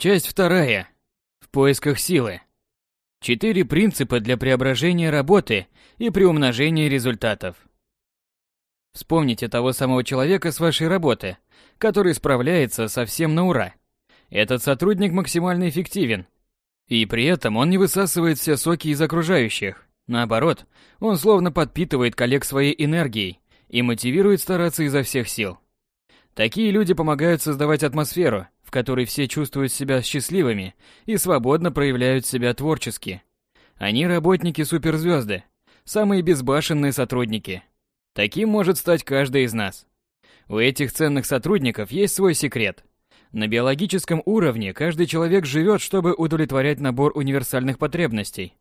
Часть вторая. В поисках силы. Четыре принципа для преображения работы и приумножения результатов. Вспомните того самого человека с вашей работы, который справляется совсем на ура. Этот сотрудник максимально эффективен. И при этом он не высасывает все соки из окружающих. Наоборот, он словно подпитывает коллег своей энергией и мотивирует стараться изо всех сил. Такие люди помогают создавать атмосферу – в которой все чувствуют себя счастливыми и свободно проявляют себя творчески. Они работники-суперзвезды, самые безбашенные сотрудники. Таким может стать каждый из нас. У этих ценных сотрудников есть свой секрет. На биологическом уровне каждый человек живет, чтобы удовлетворять набор универсальных потребностей.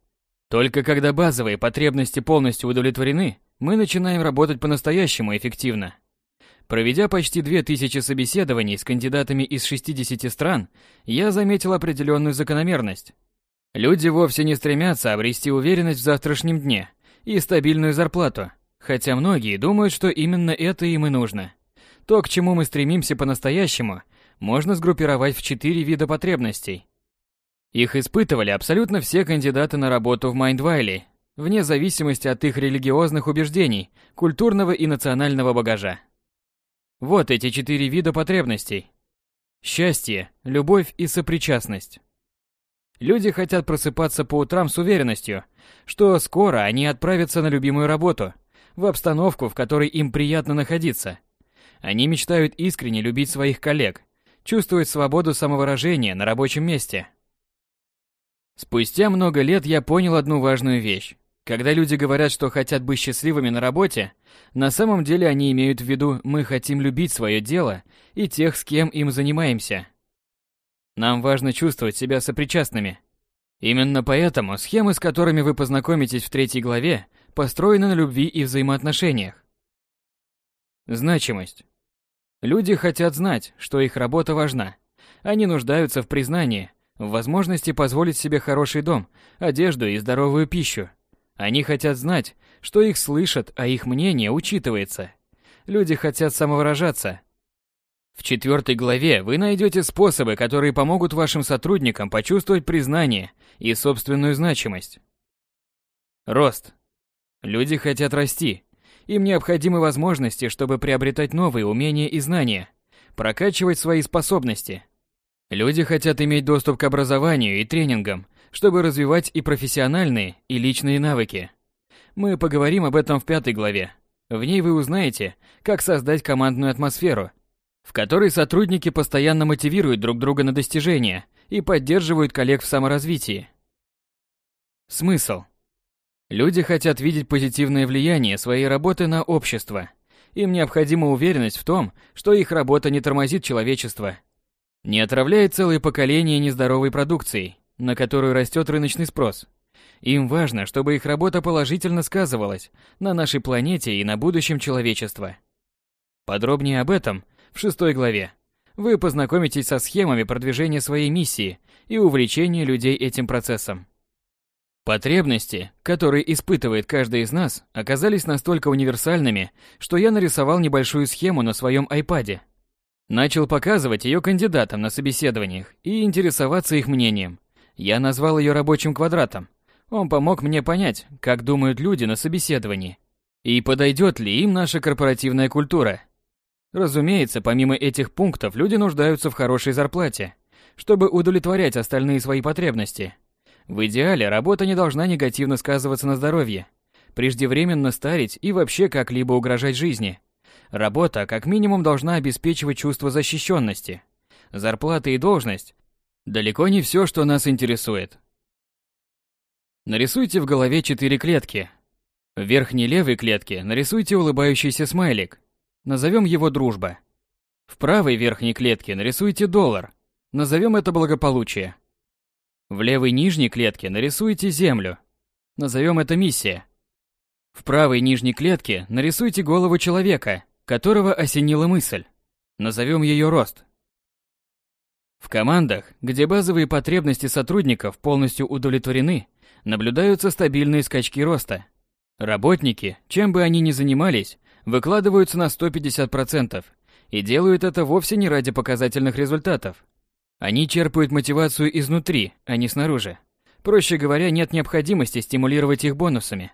Только когда базовые потребности полностью удовлетворены, мы начинаем работать по-настоящему эффективно. Проведя почти 2000 собеседований с кандидатами из 60 стран, я заметил определенную закономерность. Люди вовсе не стремятся обрести уверенность в завтрашнем дне и стабильную зарплату, хотя многие думают, что именно это им и нужно. То, к чему мы стремимся по-настоящему, можно сгруппировать в четыре вида потребностей. Их испытывали абсолютно все кандидаты на работу в Майндвайле, вне зависимости от их религиозных убеждений, культурного и национального багажа. Вот эти четыре вида потребностей. Счастье, любовь и сопричастность. Люди хотят просыпаться по утрам с уверенностью, что скоро они отправятся на любимую работу, в обстановку, в которой им приятно находиться. Они мечтают искренне любить своих коллег, чувствовать свободу самовыражения на рабочем месте. Спустя много лет я понял одну важную вещь. Когда люди говорят, что хотят быть счастливыми на работе, на самом деле они имеют в виду «мы хотим любить свое дело и тех, с кем им занимаемся». Нам важно чувствовать себя сопричастными. Именно поэтому схемы, с которыми вы познакомитесь в третьей главе, построены на любви и взаимоотношениях. Значимость. Люди хотят знать, что их работа важна. Они нуждаются в признании, в возможности позволить себе хороший дом, одежду и здоровую пищу. Они хотят знать, что их слышат, а их мнение учитывается. Люди хотят самовыражаться. В четвертой главе вы найдете способы, которые помогут вашим сотрудникам почувствовать признание и собственную значимость. Рост. Люди хотят расти. Им необходимы возможности, чтобы приобретать новые умения и знания, прокачивать свои способности. Люди хотят иметь доступ к образованию и тренингам, чтобы развивать и профессиональные, и личные навыки. Мы поговорим об этом в пятой главе. В ней вы узнаете, как создать командную атмосферу, в которой сотрудники постоянно мотивируют друг друга на достижения и поддерживают коллег в саморазвитии. Смысл. Люди хотят видеть позитивное влияние своей работы на общество. Им необходима уверенность в том, что их работа не тормозит человечество, не отравляет целые поколения нездоровой продукцией, на которую растет рыночный спрос. Им важно, чтобы их работа положительно сказывалась на нашей планете и на будущем человечества. Подробнее об этом в шестой главе. Вы познакомитесь со схемами продвижения своей миссии и увлечения людей этим процессом. Потребности, которые испытывает каждый из нас, оказались настолько универсальными, что я нарисовал небольшую схему на своем айпаде. Начал показывать ее кандидатам на собеседованиях и интересоваться их мнением. Я назвал ее рабочим квадратом. Он помог мне понять, как думают люди на собеседовании. И подойдет ли им наша корпоративная культура. Разумеется, помимо этих пунктов, люди нуждаются в хорошей зарплате, чтобы удовлетворять остальные свои потребности. В идеале работа не должна негативно сказываться на здоровье, преждевременно стареть и вообще как-либо угрожать жизни. Работа как минимум должна обеспечивать чувство защищенности. Зарплата и должность Далеко не все, что нас интересует. Нарисуйте в голове четыре клетки. В верхней левой клетке нарисуйте улыбающийся смайлик. Назовем его дружба. В правой верхней клетке нарисуйте доллар. Назовем это благополучие. В левой нижней клетке нарисуйте землю. Назовем это миссия. В правой нижней клетке нарисуйте голову человека, которого осенила мысль. Назовем ее рост. В командах, где базовые потребности сотрудников полностью удовлетворены, наблюдаются стабильные скачки роста. Работники, чем бы они ни занимались, выкладываются на 150% и делают это вовсе не ради показательных результатов. Они черпают мотивацию изнутри, а не снаружи. Проще говоря, нет необходимости стимулировать их бонусами.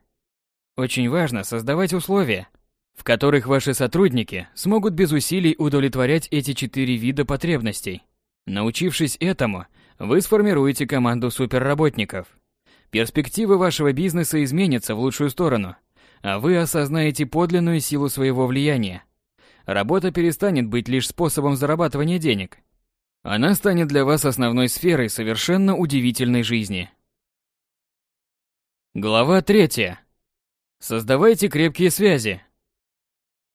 Очень важно создавать условия, в которых ваши сотрудники смогут без усилий удовлетворять эти четыре вида потребностей – Научившись этому, вы сформируете команду суперработников. Перспективы вашего бизнеса изменятся в лучшую сторону, а вы осознаете подлинную силу своего влияния. Работа перестанет быть лишь способом зарабатывания денег. Она станет для вас основной сферой совершенно удивительной жизни. Глава 3. Создавайте крепкие связи.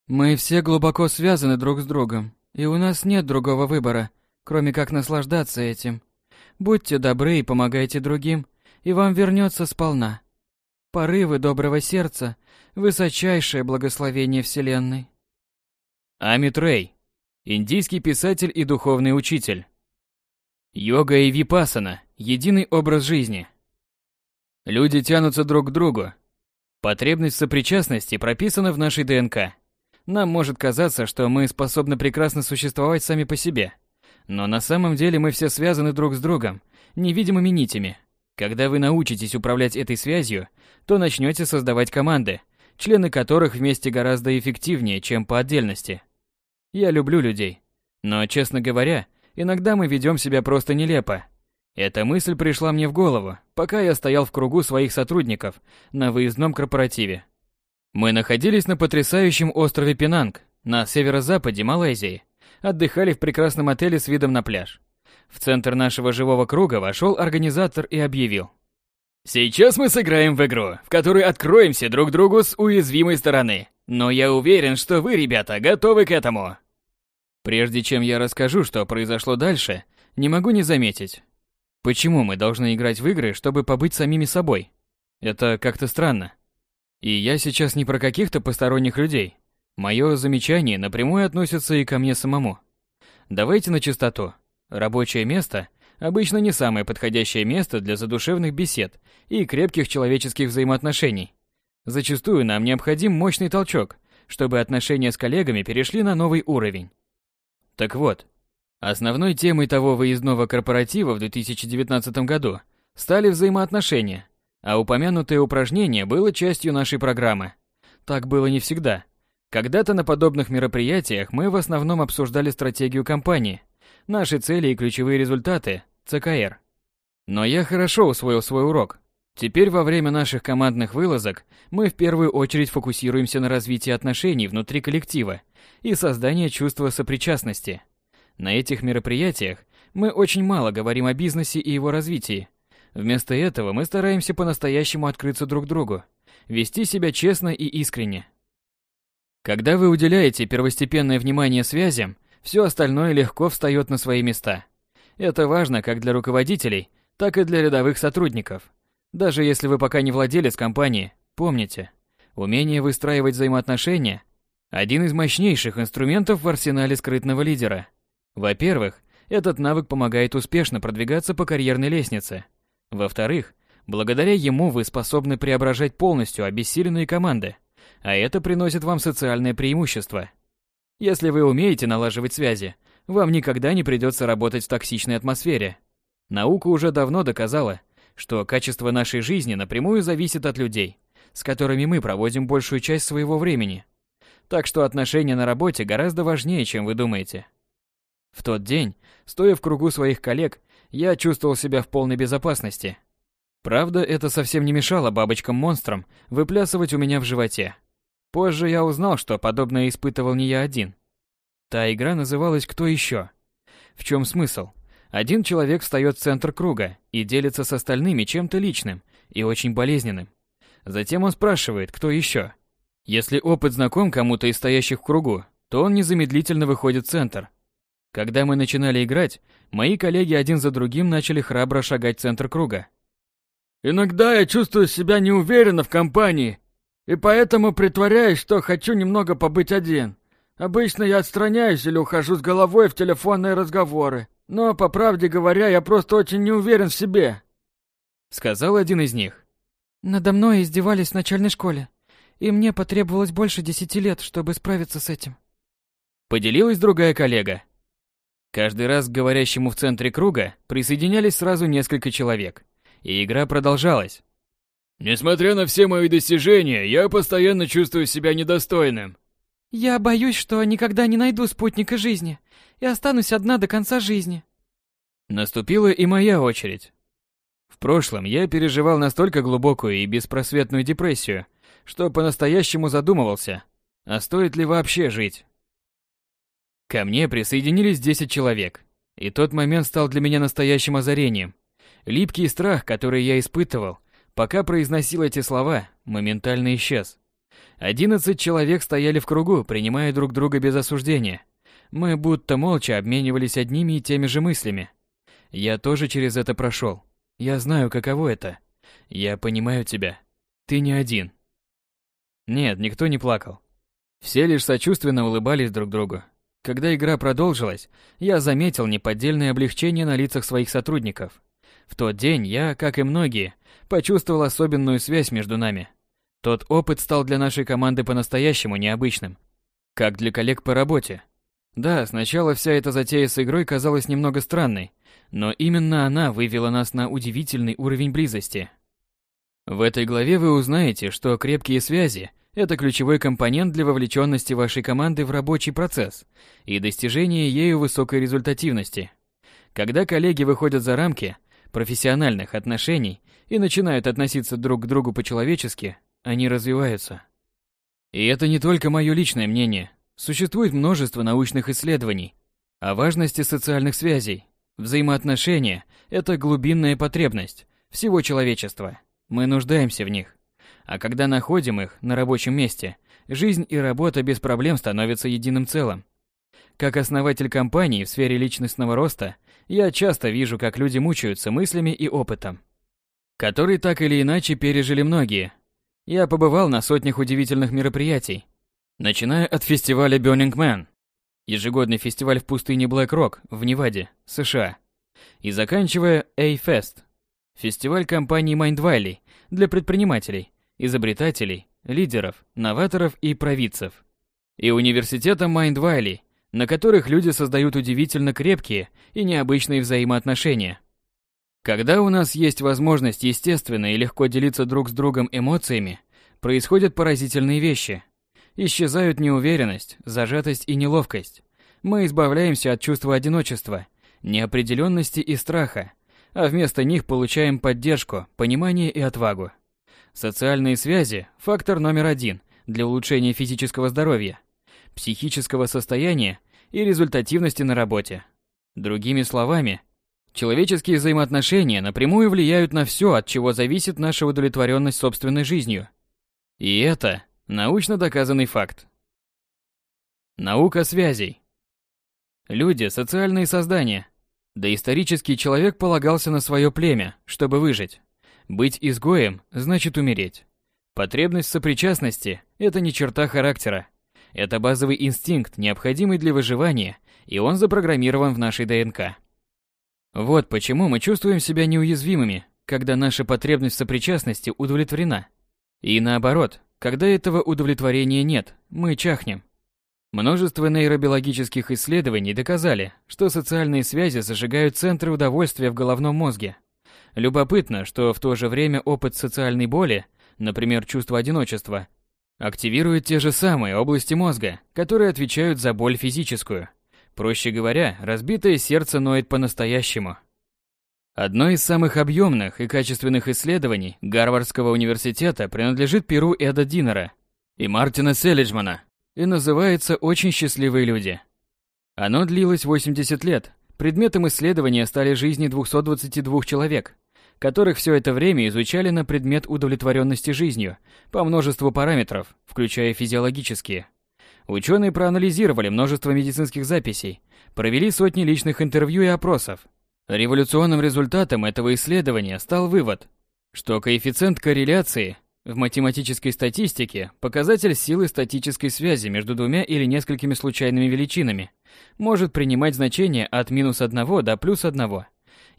Мы все глубоко связаны друг с другом, и у нас нет другого выбора, кроме как наслаждаться этим. Будьте добры и помогайте другим, и вам вернется сполна. Порывы доброго сердца – высочайшее благословение Вселенной. Амит Рэй, индийский писатель и духовный учитель. Йога и випасана – единый образ жизни. Люди тянутся друг к другу. Потребность сопричастности прописана в нашей ДНК. Нам может казаться, что мы способны прекрасно существовать сами по себе – но на самом деле мы все связаны друг с другом, невидимыми нитями. Когда вы научитесь управлять этой связью, то начнете создавать команды, члены которых вместе гораздо эффективнее, чем по отдельности. Я люблю людей. Но, честно говоря, иногда мы ведем себя просто нелепо. Эта мысль пришла мне в голову, пока я стоял в кругу своих сотрудников на выездном корпоративе. Мы находились на потрясающем острове Пенанг, на северо-западе Малайзии отдыхали в прекрасном отеле с видом на пляж. В центр нашего живого круга вошел организатор и объявил. «Сейчас мы сыграем в игру, в которой откроемся друг другу с уязвимой стороны. Но я уверен, что вы, ребята, готовы к этому». Прежде чем я расскажу, что произошло дальше, не могу не заметить. Почему мы должны играть в игры, чтобы побыть самими собой? Это как-то странно. И я сейчас не про каких-то посторонних людей, Мое замечание напрямую относится и ко мне самому. Давайте на чистоту. Рабочее место обычно не самое подходящее место для задушевных бесед и крепких человеческих взаимоотношений. Зачастую нам необходим мощный толчок, чтобы отношения с коллегами перешли на новый уровень. Так вот, основной темой того выездного корпоратива в 2019 году стали взаимоотношения, а упомянутое упражнение было частью нашей программы. Так было не всегда – когда-то на подобных мероприятиях мы в основном обсуждали стратегию компании, наши цели и ключевые результаты ЦКР. Но я хорошо усвоил свой урок. Теперь во время наших командных вылазок мы в первую очередь фокусируемся на развитии отношений внутри коллектива и создании чувства сопричастности. На этих мероприятиях мы очень мало говорим о бизнесе и его развитии. Вместо этого мы стараемся по-настоящему открыться друг другу, вести себя честно и искренне. Когда вы уделяете первостепенное внимание связям, все остальное легко встает на свои места. Это важно как для руководителей, так и для рядовых сотрудников. Даже если вы пока не владелец компании, помните, умение выстраивать взаимоотношения – один из мощнейших инструментов в арсенале скрытного лидера. Во-первых, этот навык помогает успешно продвигаться по карьерной лестнице. Во-вторых, благодаря ему вы способны преображать полностью обессиленные команды – а это приносит вам социальное преимущество. Если вы умеете налаживать связи, вам никогда не придется работать в токсичной атмосфере. Наука уже давно доказала, что качество нашей жизни напрямую зависит от людей, с которыми мы проводим большую часть своего времени. Так что отношения на работе гораздо важнее, чем вы думаете. В тот день, стоя в кругу своих коллег, я чувствовал себя в полной безопасности. Правда, это совсем не мешало бабочкам-монстрам выплясывать у меня в животе. Позже я узнал, что подобное испытывал не я один. Та игра называлась «Кто еще?». В чем смысл? Один человек встает в центр круга и делится с остальными чем-то личным и очень болезненным. Затем он спрашивает, кто еще. Если опыт знаком кому-то из стоящих в кругу, то он незамедлительно выходит в центр. Когда мы начинали играть, мои коллеги один за другим начали храбро шагать в центр круга. «Иногда я чувствую себя неуверенно в компании», и поэтому притворяюсь, что хочу немного побыть один. Обычно я отстраняюсь или ухожу с головой в телефонные разговоры. Но, по правде говоря, я просто очень не уверен в себе. Сказал один из них. Надо мной издевались в начальной школе. И мне потребовалось больше десяти лет, чтобы справиться с этим. Поделилась другая коллега. Каждый раз к говорящему в центре круга присоединялись сразу несколько человек. И игра продолжалась. Несмотря на все мои достижения, я постоянно чувствую себя недостойным. Я боюсь, что никогда не найду спутника жизни и останусь одна до конца жизни. Наступила и моя очередь. В прошлом я переживал настолько глубокую и беспросветную депрессию, что по-настоящему задумывался, а стоит ли вообще жить. Ко мне присоединились 10 человек, и тот момент стал для меня настоящим озарением. Липкий страх, который я испытывал – Пока произносил эти слова, моментально исчез. Одиннадцать человек стояли в кругу, принимая друг друга без осуждения. Мы будто молча обменивались одними и теми же мыслями. Я тоже через это прошел. Я знаю, каково это. Я понимаю тебя. Ты не один. Нет, никто не плакал. Все лишь сочувственно улыбались друг другу. Когда игра продолжилась, я заметил неподдельное облегчение на лицах своих сотрудников. В тот день я, как и многие, почувствовал особенную связь между нами. Тот опыт стал для нашей команды по-настоящему необычным. Как для коллег по работе. Да, сначала вся эта затея с игрой казалась немного странной, но именно она вывела нас на удивительный уровень близости. В этой главе вы узнаете, что крепкие связи – это ключевой компонент для вовлеченности вашей команды в рабочий процесс и достижения ею высокой результативности. Когда коллеги выходят за рамки – профессиональных отношений и начинают относиться друг к другу по-человечески, они развиваются. И это не только мое личное мнение. Существует множество научных исследований о важности социальных связей. Взаимоотношения – это глубинная потребность всего человечества. Мы нуждаемся в них. А когда находим их на рабочем месте, жизнь и работа без проблем становятся единым целым. Как основатель компании в сфере личностного роста – я часто вижу, как люди мучаются мыслями и опытом, который так или иначе пережили многие. Я побывал на сотнях удивительных мероприятий, начиная от фестиваля Burning Man, ежегодный фестиваль в пустыне Black Rock в Неваде, США, и заканчивая A-Fest, фестиваль компании Mindvalley для предпринимателей, изобретателей, лидеров, новаторов и провидцев, и университета Mindvalley на которых люди создают удивительно крепкие и необычные взаимоотношения. Когда у нас есть возможность естественно и легко делиться друг с другом эмоциями, происходят поразительные вещи. Исчезают неуверенность, зажатость и неловкость. Мы избавляемся от чувства одиночества, неопределенности и страха, а вместо них получаем поддержку, понимание и отвагу. Социальные связи – фактор номер один для улучшения физического здоровья – психического состояния и результативности на работе. Другими словами, человеческие взаимоотношения напрямую влияют на все, от чего зависит наша удовлетворенность собственной жизнью. И это научно доказанный факт. Наука связей. Люди – социальные создания. Доисторический человек полагался на свое племя, чтобы выжить. Быть изгоем – значит умереть. Потребность сопричастности – это не черта характера, это базовый инстинкт, необходимый для выживания, и он запрограммирован в нашей ДНК. Вот почему мы чувствуем себя неуязвимыми, когда наша потребность в сопричастности удовлетворена. И наоборот, когда этого удовлетворения нет, мы чахнем. Множество нейробиологических исследований доказали, что социальные связи зажигают центры удовольствия в головном мозге. Любопытно, что в то же время опыт социальной боли, например, чувство одиночества, активирует те же самые области мозга, которые отвечают за боль физическую. Проще говоря, разбитое сердце ноет по-настоящему. Одно из самых объемных и качественных исследований Гарвардского университета принадлежит Перу Эда Динера и Мартина Селиджмана и называется «Очень счастливые люди». Оно длилось 80 лет. Предметом исследования стали жизни 222 человек – которых все это время изучали на предмет удовлетворенности жизнью по множеству параметров, включая физиологические. Ученые проанализировали множество медицинских записей, провели сотни личных интервью и опросов. Революционным результатом этого исследования стал вывод, что коэффициент корреляции в математической статистике – показатель силы статической связи между двумя или несколькими случайными величинами – может принимать значение от минус 1 до плюс 1.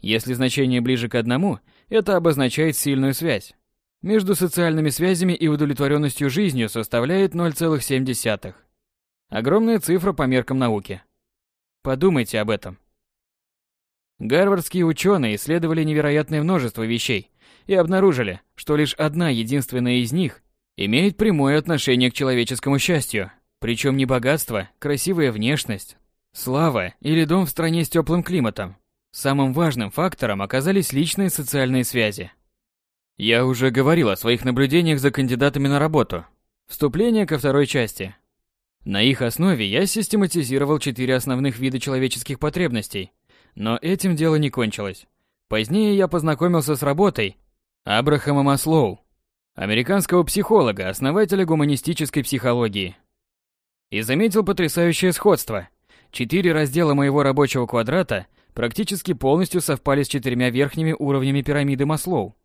Если значение ближе к одному, это обозначает сильную связь. Между социальными связями и удовлетворенностью жизнью составляет 0,7. Огромная цифра по меркам науки. Подумайте об этом. Гарвардские ученые исследовали невероятное множество вещей и обнаружили, что лишь одна единственная из них имеет прямое отношение к человеческому счастью, причем не богатство, красивая внешность, слава или дом в стране с теплым климатом, Самым важным фактором оказались личные социальные связи. Я уже говорил о своих наблюдениях за кандидатами на работу. Вступление ко второй части. На их основе я систематизировал четыре основных вида человеческих потребностей, но этим дело не кончилось. Позднее я познакомился с работой Абрахама Маслоу, американского психолога, основателя гуманистической психологии. И заметил потрясающее сходство. Четыре раздела моего рабочего квадрата – практически полностью совпали с четырьмя верхними уровнями пирамиды Маслоу.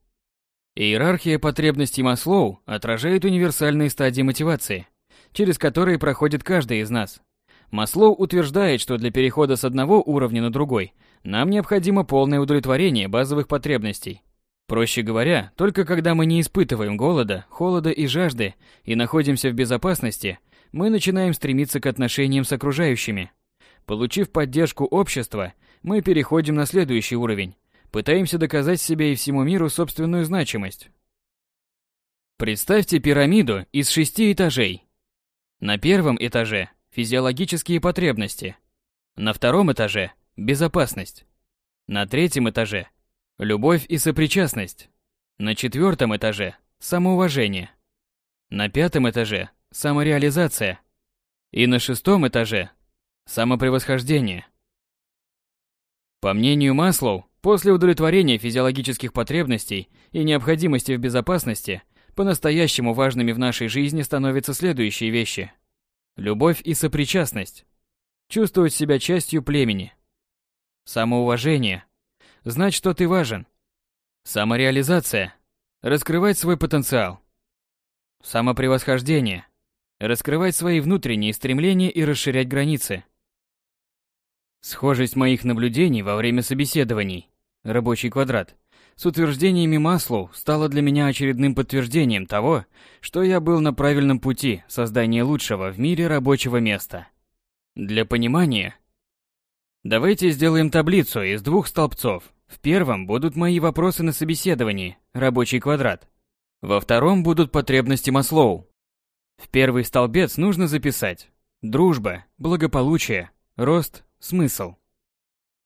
Иерархия потребностей Маслоу отражает универсальные стадии мотивации, через которые проходит каждый из нас. Маслоу утверждает, что для перехода с одного уровня на другой нам необходимо полное удовлетворение базовых потребностей. Проще говоря, только когда мы не испытываем голода, холода и жажды и находимся в безопасности, мы начинаем стремиться к отношениям с окружающими. Получив поддержку общества, мы переходим на следующий уровень. Пытаемся доказать себе и всему миру собственную значимость. Представьте пирамиду из шести этажей. На первом этаже – физиологические потребности. На втором этаже – безопасность. На третьем этаже – любовь и сопричастность. На четвертом этаже – самоуважение. На пятом этаже – самореализация. И на шестом этаже – самопревосхождение. По мнению Маслоу, после удовлетворения физиологических потребностей и необходимости в безопасности, по-настоящему важными в нашей жизни становятся следующие вещи. Любовь и сопричастность. Чувствовать себя частью племени. Самоуважение. Знать, что ты важен. Самореализация. Раскрывать свой потенциал. Самопревосхождение. Раскрывать свои внутренние стремления и расширять границы. Схожесть моих наблюдений во время собеседований «Рабочий квадрат» с утверждениями Маслоу стала для меня очередным подтверждением того, что я был на правильном пути создания лучшего в мире рабочего места. Для понимания, давайте сделаем таблицу из двух столбцов. В первом будут мои вопросы на собеседовании «Рабочий квадрат». Во втором будут потребности Маслоу. В первый столбец нужно записать «Дружба», «Благополучие», «Рост», Смысл.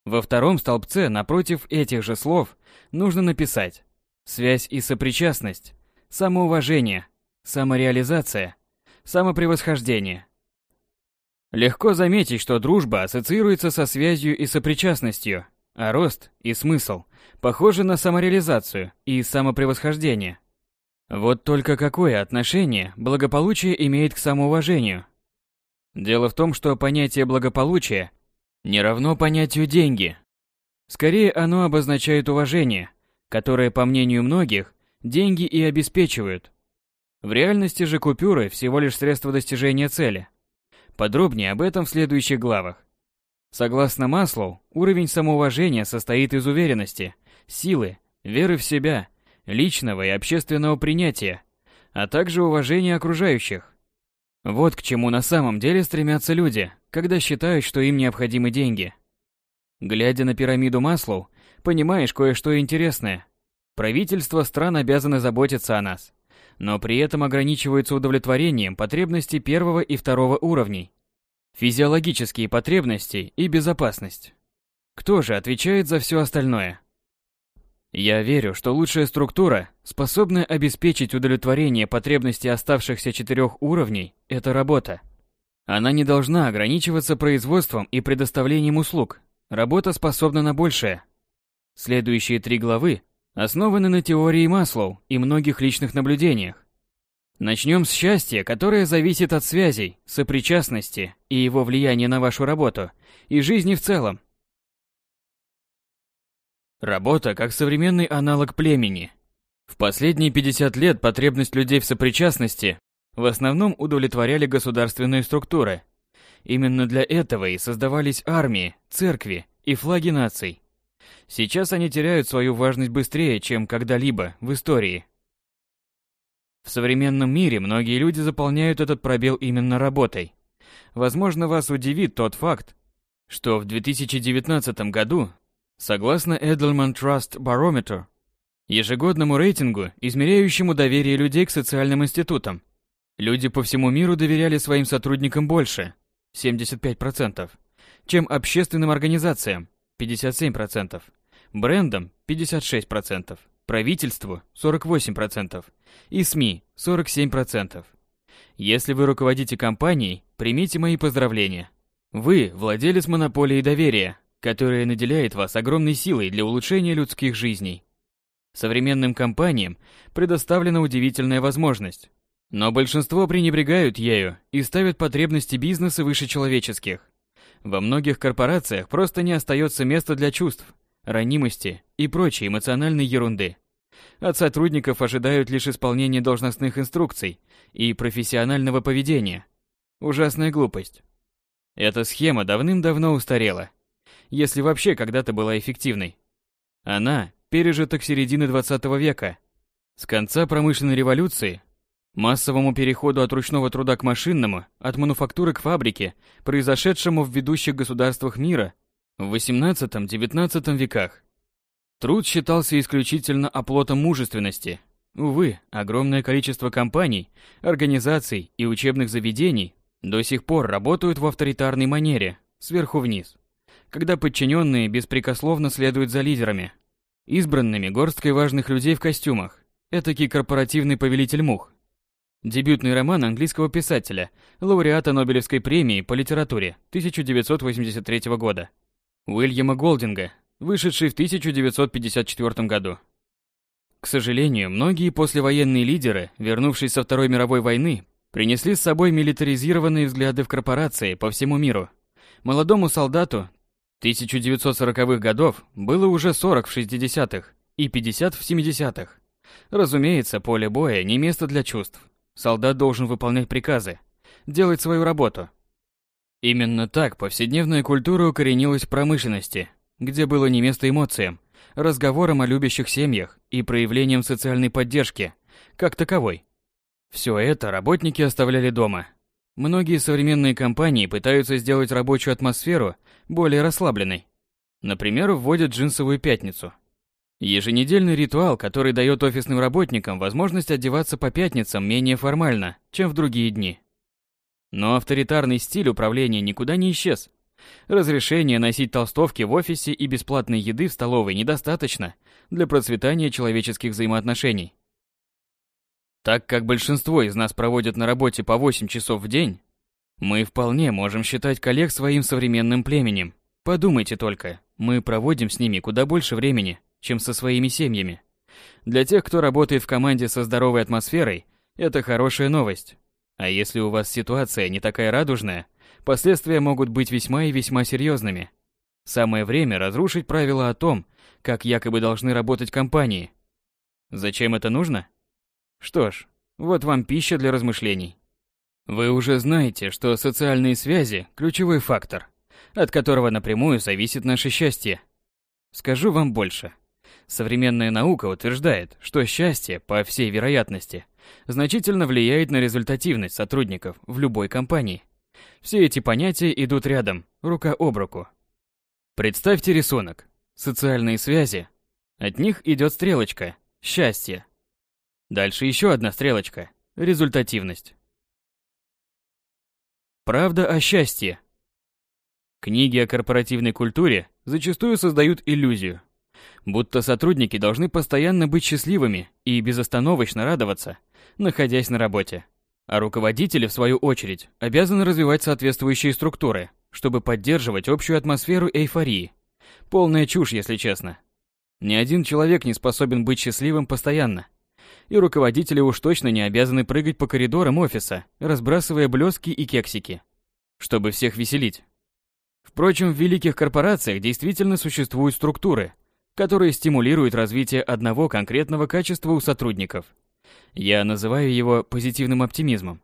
Во втором столбце напротив этих же слов нужно написать «связь и сопричастность», «самоуважение», «самореализация», «самопревосхождение». Легко заметить, что дружба ассоциируется со связью и сопричастностью, а рост и смысл похожи на самореализацию и самопревосхождение. Вот только какое отношение благополучие имеет к самоуважению? Дело в том, что понятие благополучия не равно понятию «деньги». Скорее, оно обозначает уважение, которое, по мнению многих, деньги и обеспечивают. В реальности же купюры всего лишь средство достижения цели. Подробнее об этом в следующих главах. Согласно Маслоу, уровень самоуважения состоит из уверенности, силы, веры в себя, личного и общественного принятия, а также уважения окружающих. Вот к чему на самом деле стремятся люди – когда считают, что им необходимы деньги. Глядя на пирамиду Маслоу, понимаешь кое-что интересное. Правительство стран обязаны заботиться о нас, но при этом ограничиваются удовлетворением потребностей первого и второго уровней. Физиологические потребности и безопасность. Кто же отвечает за все остальное? Я верю, что лучшая структура, способная обеспечить удовлетворение потребностей оставшихся четырех уровней, это работа. Она не должна ограничиваться производством и предоставлением услуг. Работа способна на большее. Следующие три главы основаны на теории Маслоу и многих личных наблюдениях. Начнем с счастья, которое зависит от связей, сопричастности и его влияния на вашу работу и жизни в целом. Работа как современный аналог племени. В последние 50 лет потребность людей в сопричастности в основном удовлетворяли государственные структуры. Именно для этого и создавались армии, церкви и флаги наций. Сейчас они теряют свою важность быстрее, чем когда-либо в истории. В современном мире многие люди заполняют этот пробел именно работой. Возможно, вас удивит тот факт, что в 2019 году, согласно Edelman Trust Barometer, ежегодному рейтингу, измеряющему доверие людей к социальным институтам, Люди по всему миру доверяли своим сотрудникам больше 75%, чем общественным организациям 57%, брендам 56%, правительству 48% и СМИ 47%. Если вы руководите компанией, примите мои поздравления. Вы владелец монополии доверия, которая наделяет вас огромной силой для улучшения людских жизней. Современным компаниям предоставлена удивительная возможность но большинство пренебрегают ею и ставят потребности бизнеса выше человеческих. Во многих корпорациях просто не остается места для чувств, ранимости и прочей эмоциональной ерунды. От сотрудников ожидают лишь исполнения должностных инструкций и профессионального поведения. Ужасная глупость. Эта схема давным-давно устарела, если вообще когда-то была эффективной. Она – пережиток середины 20 века. С конца промышленной революции Массовому переходу от ручного труда к машинному, от мануфактуры к фабрике, произошедшему в ведущих государствах мира в XVIII-XIX веках. Труд считался исключительно оплотом мужественности. Увы, огромное количество компаний, организаций и учебных заведений до сих пор работают в авторитарной манере, сверху вниз, когда подчиненные беспрекословно следуют за лидерами, избранными горсткой важных людей в костюмах, этакий корпоративный повелитель мух, Дебютный роман английского писателя, лауреата Нобелевской премии по литературе 1983 года Уильяма Голдинга, вышедший в 1954 году. К сожалению, многие послевоенные лидеры, вернувшись со Второй мировой войны, принесли с собой милитаризированные взгляды в корпорации по всему миру. Молодому солдату 1940-х годов было уже 40 в 60-х и 50 в 70-х. Разумеется, поле боя не место для чувств. Солдат должен выполнять приказы, делать свою работу. Именно так повседневная культура укоренилась в промышленности, где было не место эмоциям, разговорам о любящих семьях и проявлениям социальной поддержки, как таковой. Все это работники оставляли дома. Многие современные компании пытаются сделать рабочую атмосферу более расслабленной. Например, вводят джинсовую пятницу – Еженедельный ритуал, который дает офисным работникам возможность одеваться по пятницам менее формально, чем в другие дни. Но авторитарный стиль управления никуда не исчез. Разрешение носить толстовки в офисе и бесплатной еды в столовой недостаточно для процветания человеческих взаимоотношений. Так как большинство из нас проводят на работе по 8 часов в день, мы вполне можем считать коллег своим современным племенем. Подумайте только, мы проводим с ними куда больше времени, чем со своими семьями. Для тех, кто работает в команде со здоровой атмосферой, это хорошая новость. А если у вас ситуация не такая радужная, последствия могут быть весьма и весьма серьезными. Самое время разрушить правила о том, как якобы должны работать компании. Зачем это нужно? Что ж, вот вам пища для размышлений. Вы уже знаете, что социальные связи – ключевой фактор, от которого напрямую зависит наше счастье. Скажу вам больше. Современная наука утверждает, что счастье, по всей вероятности, значительно влияет на результативность сотрудников в любой компании. Все эти понятия идут рядом, рука об руку. Представьте рисунок. Социальные связи. От них идет стрелочка. Счастье. Дальше еще одна стрелочка. Результативность. Правда о счастье. Книги о корпоративной культуре зачастую создают иллюзию, будто сотрудники должны постоянно быть счастливыми и безостановочно радоваться, находясь на работе. А руководители, в свою очередь, обязаны развивать соответствующие структуры, чтобы поддерживать общую атмосферу эйфории. Полная чушь, если честно. Ни один человек не способен быть счастливым постоянно. И руководители уж точно не обязаны прыгать по коридорам офиса, разбрасывая блески и кексики, чтобы всех веселить. Впрочем, в великих корпорациях действительно существуют структуры – которое стимулирует развитие одного конкретного качества у сотрудников. Я называю его позитивным оптимизмом.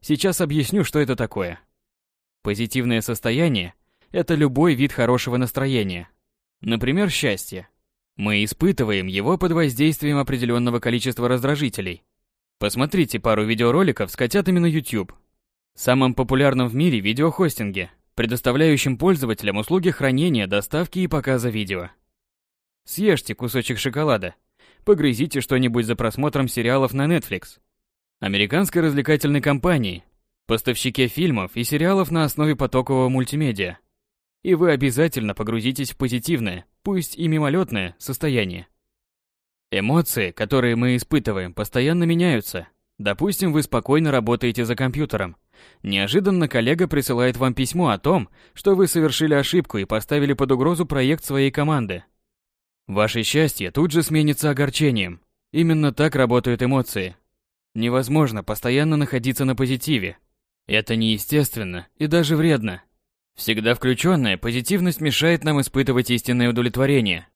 Сейчас объясню, что это такое. Позитивное состояние – это любой вид хорошего настроения. Например, счастье. Мы испытываем его под воздействием определенного количества раздражителей. Посмотрите пару видеороликов с котятами на YouTube, самым популярным в мире видеохостинге, предоставляющим пользователям услуги хранения, доставки и показа видео. Съешьте кусочек шоколада. Погрызите что-нибудь за просмотром сериалов на Netflix. Американской развлекательной компании, поставщике фильмов и сериалов на основе потокового мультимедиа. И вы обязательно погрузитесь в позитивное, пусть и мимолетное, состояние. Эмоции, которые мы испытываем, постоянно меняются. Допустим, вы спокойно работаете за компьютером. Неожиданно коллега присылает вам письмо о том, что вы совершили ошибку и поставили под угрозу проект своей команды. Ваше счастье тут же сменится огорчением. Именно так работают эмоции. Невозможно постоянно находиться на позитиве. Это неестественно и даже вредно. Всегда включенная позитивность мешает нам испытывать истинное удовлетворение.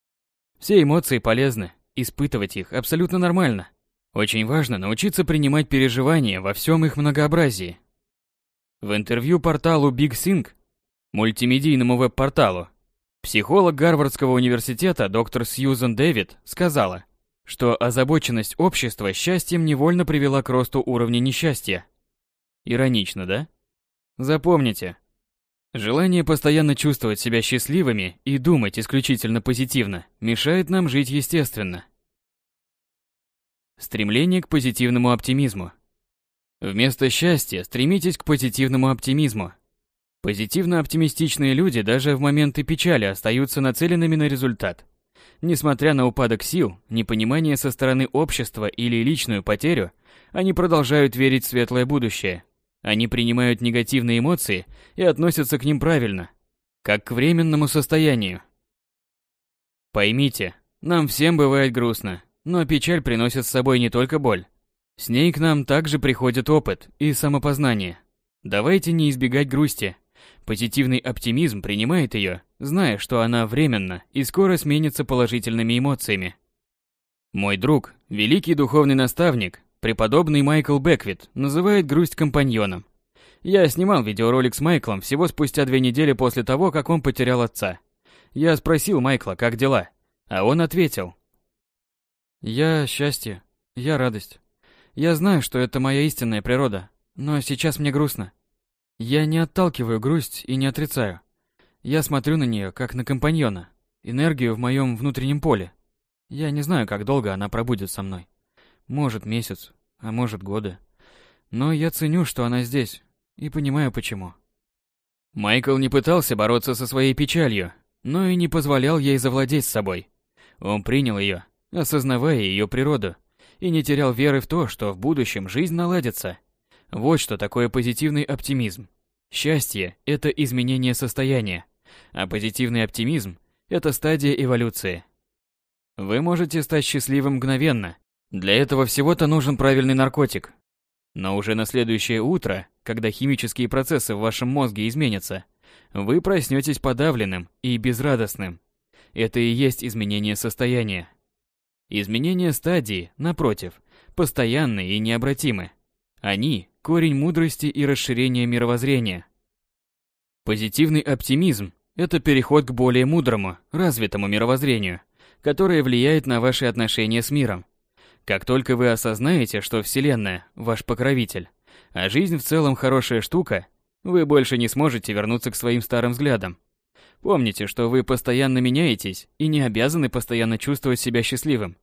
Все эмоции полезны, испытывать их абсолютно нормально. Очень важно научиться принимать переживания во всем их многообразии. В интервью порталу Big Sing, мультимедийному веб-порталу, Психолог Гарвардского университета доктор Сьюзен Дэвид сказала, что озабоченность общества счастьем невольно привела к росту уровня несчастья. Иронично, да? Запомните. Желание постоянно чувствовать себя счастливыми и думать исключительно позитивно мешает нам жить естественно. Стремление к позитивному оптимизму. Вместо счастья стремитесь к позитивному оптимизму. Позитивно-оптимистичные люди даже в моменты печали остаются нацеленными на результат. Несмотря на упадок сил, непонимание со стороны общества или личную потерю, они продолжают верить в светлое будущее. Они принимают негативные эмоции и относятся к ним правильно, как к временному состоянию. Поймите, нам всем бывает грустно, но печаль приносит с собой не только боль. С ней к нам также приходит опыт и самопознание. Давайте не избегать грусти, Позитивный оптимизм принимает ее, зная, что она временна и скоро сменится положительными эмоциями. Мой друг, великий духовный наставник, преподобный Майкл Беквит, называет грусть компаньоном. Я снимал видеоролик с Майклом всего спустя две недели после того, как он потерял отца. Я спросил Майкла, как дела, а он ответил. Я счастье, я радость. Я знаю, что это моя истинная природа, но сейчас мне грустно. Я не отталкиваю грусть и не отрицаю. Я смотрю на нее, как на компаньона, энергию в моем внутреннем поле. Я не знаю, как долго она пробудет со мной. Может, месяц, а может, годы. Но я ценю, что она здесь, и понимаю, почему. Майкл не пытался бороться со своей печалью, но и не позволял ей завладеть собой. Он принял ее, осознавая ее природу, и не терял веры в то, что в будущем жизнь наладится – вот что такое позитивный оптимизм. Счастье – это изменение состояния, а позитивный оптимизм – это стадия эволюции. Вы можете стать счастливым мгновенно. Для этого всего-то нужен правильный наркотик. Но уже на следующее утро, когда химические процессы в вашем мозге изменятся, вы проснетесь подавленным и безрадостным. Это и есть изменение состояния. Изменение стадии, напротив, постоянны и необратимы. Они корень мудрости и расширение мировоззрения. Позитивный оптимизм – это переход к более мудрому, развитому мировоззрению, которое влияет на ваши отношения с миром. Как только вы осознаете, что Вселенная – ваш покровитель, а жизнь в целом хорошая штука, вы больше не сможете вернуться к своим старым взглядам. Помните, что вы постоянно меняетесь и не обязаны постоянно чувствовать себя счастливым.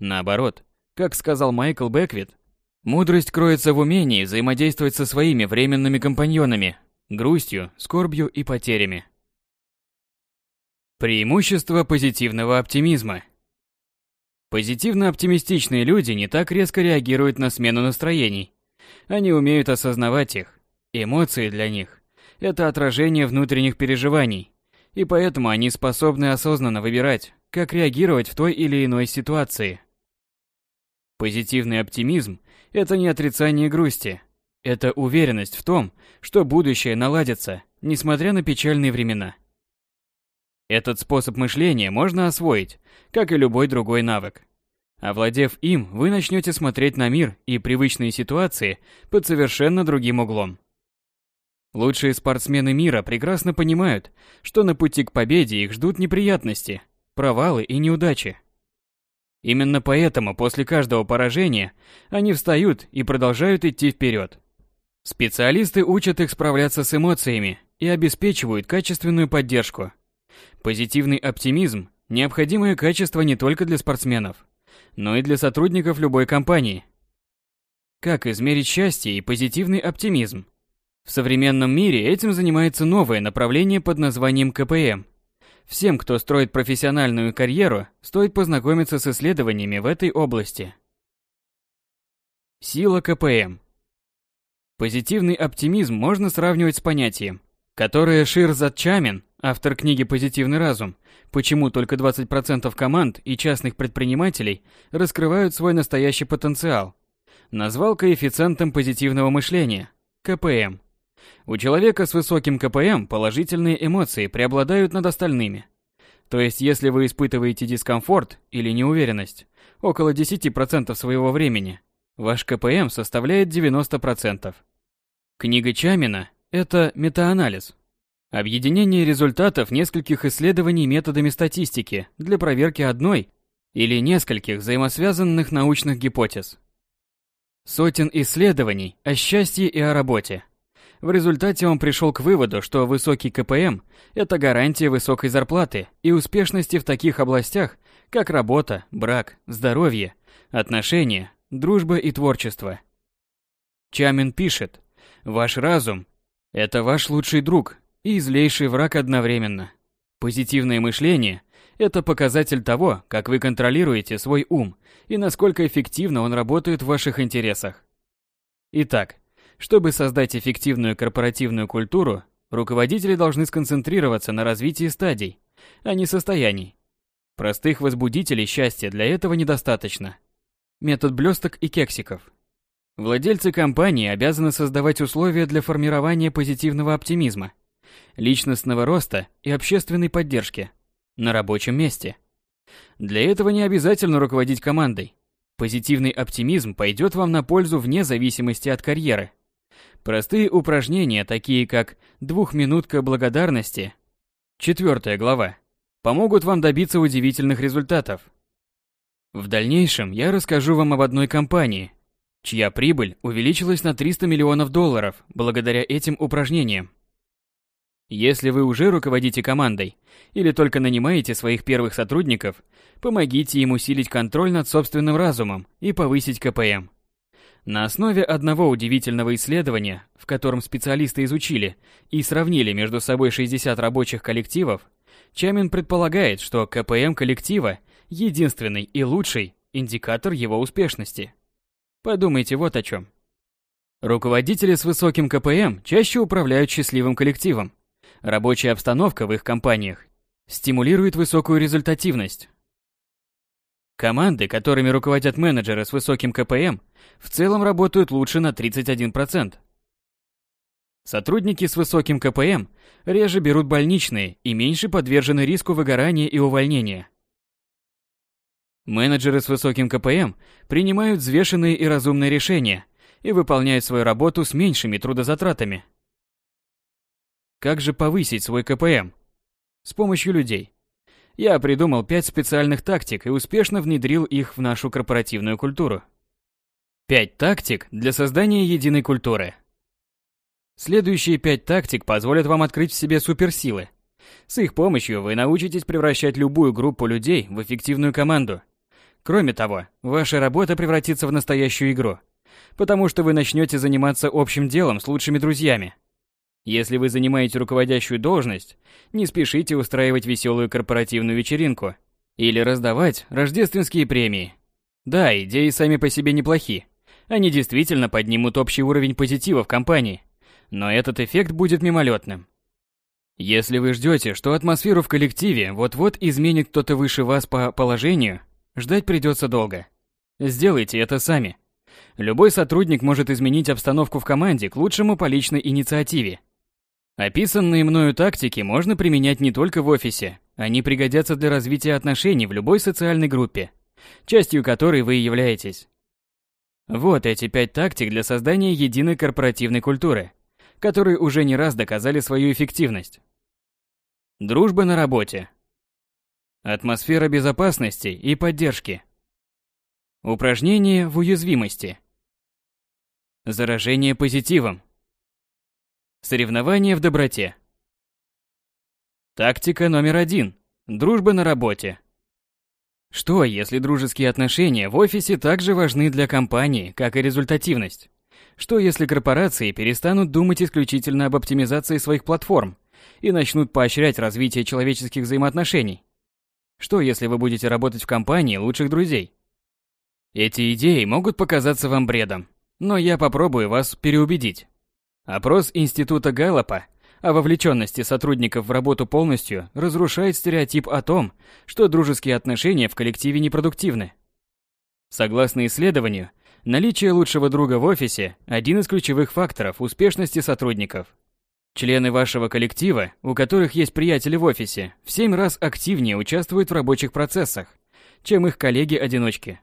Наоборот, как сказал Майкл Беквит, Мудрость кроется в умении взаимодействовать со своими временными компаньонами, грустью, скорбью и потерями. Преимущество позитивного оптимизма. Позитивно-оптимистичные люди не так резко реагируют на смену настроений. Они умеют осознавать их. Эмоции для них – это отражение внутренних переживаний, и поэтому они способны осознанно выбирать, как реагировать в той или иной ситуации. Позитивный оптимизм это не отрицание грусти. Это уверенность в том, что будущее наладится, несмотря на печальные времена. Этот способ мышления можно освоить, как и любой другой навык. Овладев им, вы начнете смотреть на мир и привычные ситуации под совершенно другим углом. Лучшие спортсмены мира прекрасно понимают, что на пути к победе их ждут неприятности, провалы и неудачи. Именно поэтому после каждого поражения они встают и продолжают идти вперед. Специалисты учат их справляться с эмоциями и обеспечивают качественную поддержку. Позитивный оптимизм – необходимое качество не только для спортсменов, но и для сотрудников любой компании. Как измерить счастье и позитивный оптимизм? В современном мире этим занимается новое направление под названием КПМ Всем, кто строит профессиональную карьеру, стоит познакомиться с исследованиями в этой области. Сила КПМ Позитивный оптимизм можно сравнивать с понятием, которое Шир Затчамин, автор книги «Позитивный разум», почему только 20% команд и частных предпринимателей раскрывают свой настоящий потенциал, назвал коэффициентом позитивного мышления, КПМ. У человека с высоким КПМ положительные эмоции преобладают над остальными. То есть, если вы испытываете дискомфорт или неуверенность около 10% своего времени, ваш КПМ составляет 90%. Книга Чамина – это метаанализ. Объединение результатов нескольких исследований методами статистики для проверки одной или нескольких взаимосвязанных научных гипотез. Сотен исследований о счастье и о работе – в результате он пришел к выводу, что высокий КПМ – это гарантия высокой зарплаты и успешности в таких областях, как работа, брак, здоровье, отношения, дружба и творчество. Чамин пишет, «Ваш разум – это ваш лучший друг и злейший враг одновременно. Позитивное мышление – это показатель того, как вы контролируете свой ум и насколько эффективно он работает в ваших интересах. Итак, чтобы создать эффективную корпоративную культуру, руководители должны сконцентрироваться на развитии стадий, а не состояний. Простых возбудителей счастья для этого недостаточно. Метод блесток и кексиков. Владельцы компании обязаны создавать условия для формирования позитивного оптимизма, личностного роста и общественной поддержки на рабочем месте. Для этого не обязательно руководить командой. Позитивный оптимизм пойдет вам на пользу вне зависимости от карьеры – Простые упражнения, такие как «двухминутка благодарности», четвертая глава, помогут вам добиться удивительных результатов. В дальнейшем я расскажу вам об одной компании, чья прибыль увеличилась на 300 миллионов долларов благодаря этим упражнениям. Если вы уже руководите командой или только нанимаете своих первых сотрудников, помогите им усилить контроль над собственным разумом и повысить КПМ. На основе одного удивительного исследования, в котором специалисты изучили и сравнили между собой 60 рабочих коллективов, Чамин предполагает, что КПМ коллектива – единственный и лучший индикатор его успешности. Подумайте вот о чем. Руководители с высоким КПМ чаще управляют счастливым коллективом. Рабочая обстановка в их компаниях стимулирует высокую результативность, Команды, которыми руководят менеджеры с высоким КПМ, в целом работают лучше на 31%. Сотрудники с высоким КПМ реже берут больничные и меньше подвержены риску выгорания и увольнения. Менеджеры с высоким КПМ принимают взвешенные и разумные решения и выполняют свою работу с меньшими трудозатратами. Как же повысить свой КПМ? С помощью людей. Я придумал пять специальных тактик и успешно внедрил их в нашу корпоративную культуру. Пять тактик для создания единой культуры. Следующие пять тактик позволят вам открыть в себе суперсилы. С их помощью вы научитесь превращать любую группу людей в эффективную команду. Кроме того, ваша работа превратится в настоящую игру, потому что вы начнете заниматься общим делом с лучшими друзьями. Если вы занимаете руководящую должность, не спешите устраивать веселую корпоративную вечеринку или раздавать рождественские премии. Да, идеи сами по себе неплохи. Они действительно поднимут общий уровень позитива в компании, но этот эффект будет мимолетным. Если вы ждете, что атмосферу в коллективе вот-вот изменит кто-то выше вас по положению, ждать придется долго. Сделайте это сами. Любой сотрудник может изменить обстановку в команде к лучшему по личной инициативе – Описанные мною тактики можно применять не только в офисе. Они пригодятся для развития отношений в любой социальной группе, частью которой вы являетесь. Вот эти пять тактик для создания единой корпоративной культуры, которые уже не раз доказали свою эффективность. Дружба на работе. Атмосфера безопасности и поддержки. Упражнение в уязвимости. Заражение позитивом. Соревнования в доброте. Тактика номер один. Дружба на работе. Что, если дружеские отношения в офисе также важны для компании, как и результативность? Что, если корпорации перестанут думать исключительно об оптимизации своих платформ и начнут поощрять развитие человеческих взаимоотношений? Что, если вы будете работать в компании лучших друзей? Эти идеи могут показаться вам бредом, но я попробую вас переубедить. Опрос Института Галлопа о вовлеченности сотрудников в работу полностью разрушает стереотип о том, что дружеские отношения в коллективе непродуктивны. Согласно исследованию, наличие лучшего друга в офисе – один из ключевых факторов успешности сотрудников. Члены вашего коллектива, у которых есть приятели в офисе, в 7 раз активнее участвуют в рабочих процессах, чем их коллеги-одиночки.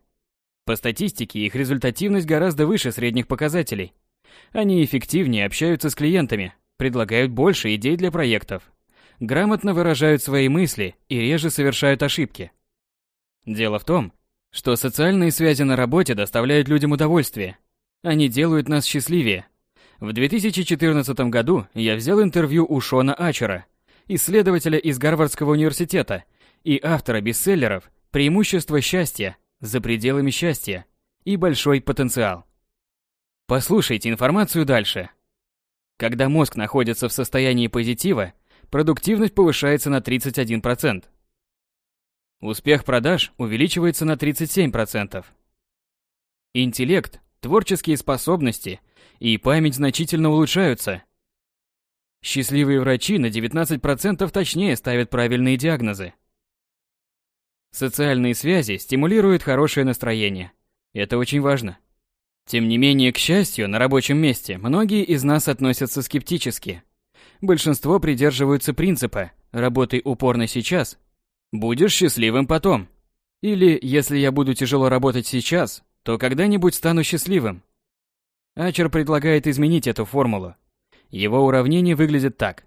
По статистике их результативность гораздо выше средних показателей – они эффективнее общаются с клиентами, предлагают больше идей для проектов, грамотно выражают свои мысли и реже совершают ошибки. Дело в том, что социальные связи на работе доставляют людям удовольствие. Они делают нас счастливее. В 2014 году я взял интервью у Шона Ачера, исследователя из Гарвардского университета и автора бестселлеров «Преимущество счастья», «За пределами счастья» и «Большой потенциал». Послушайте информацию дальше. Когда мозг находится в состоянии позитива, продуктивность повышается на 31%. Успех продаж увеличивается на 37%. Интеллект, творческие способности и память значительно улучшаются. Счастливые врачи на 19% точнее ставят правильные диагнозы. Социальные связи стимулируют хорошее настроение. Это очень важно. Тем не менее, к счастью, на рабочем месте многие из нас относятся скептически. Большинство придерживаются принципа «работай упорно сейчас, будешь счастливым потом». Или «если я буду тяжело работать сейчас, то когда-нибудь стану счастливым». Ачер предлагает изменить эту формулу. Его уравнение выглядит так.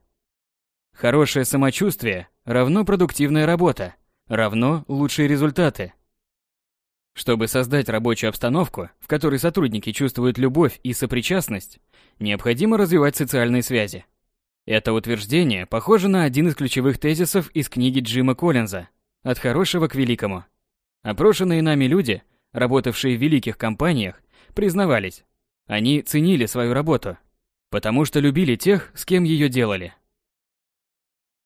Хорошее самочувствие равно продуктивная работа, равно лучшие результаты – чтобы создать рабочую обстановку, в которой сотрудники чувствуют любовь и сопричастность, необходимо развивать социальные связи. Это утверждение похоже на один из ключевых тезисов из книги Джима Коллинза «От хорошего к великому». Опрошенные нами люди, работавшие в великих компаниях, признавались, они ценили свою работу, потому что любили тех, с кем ее делали.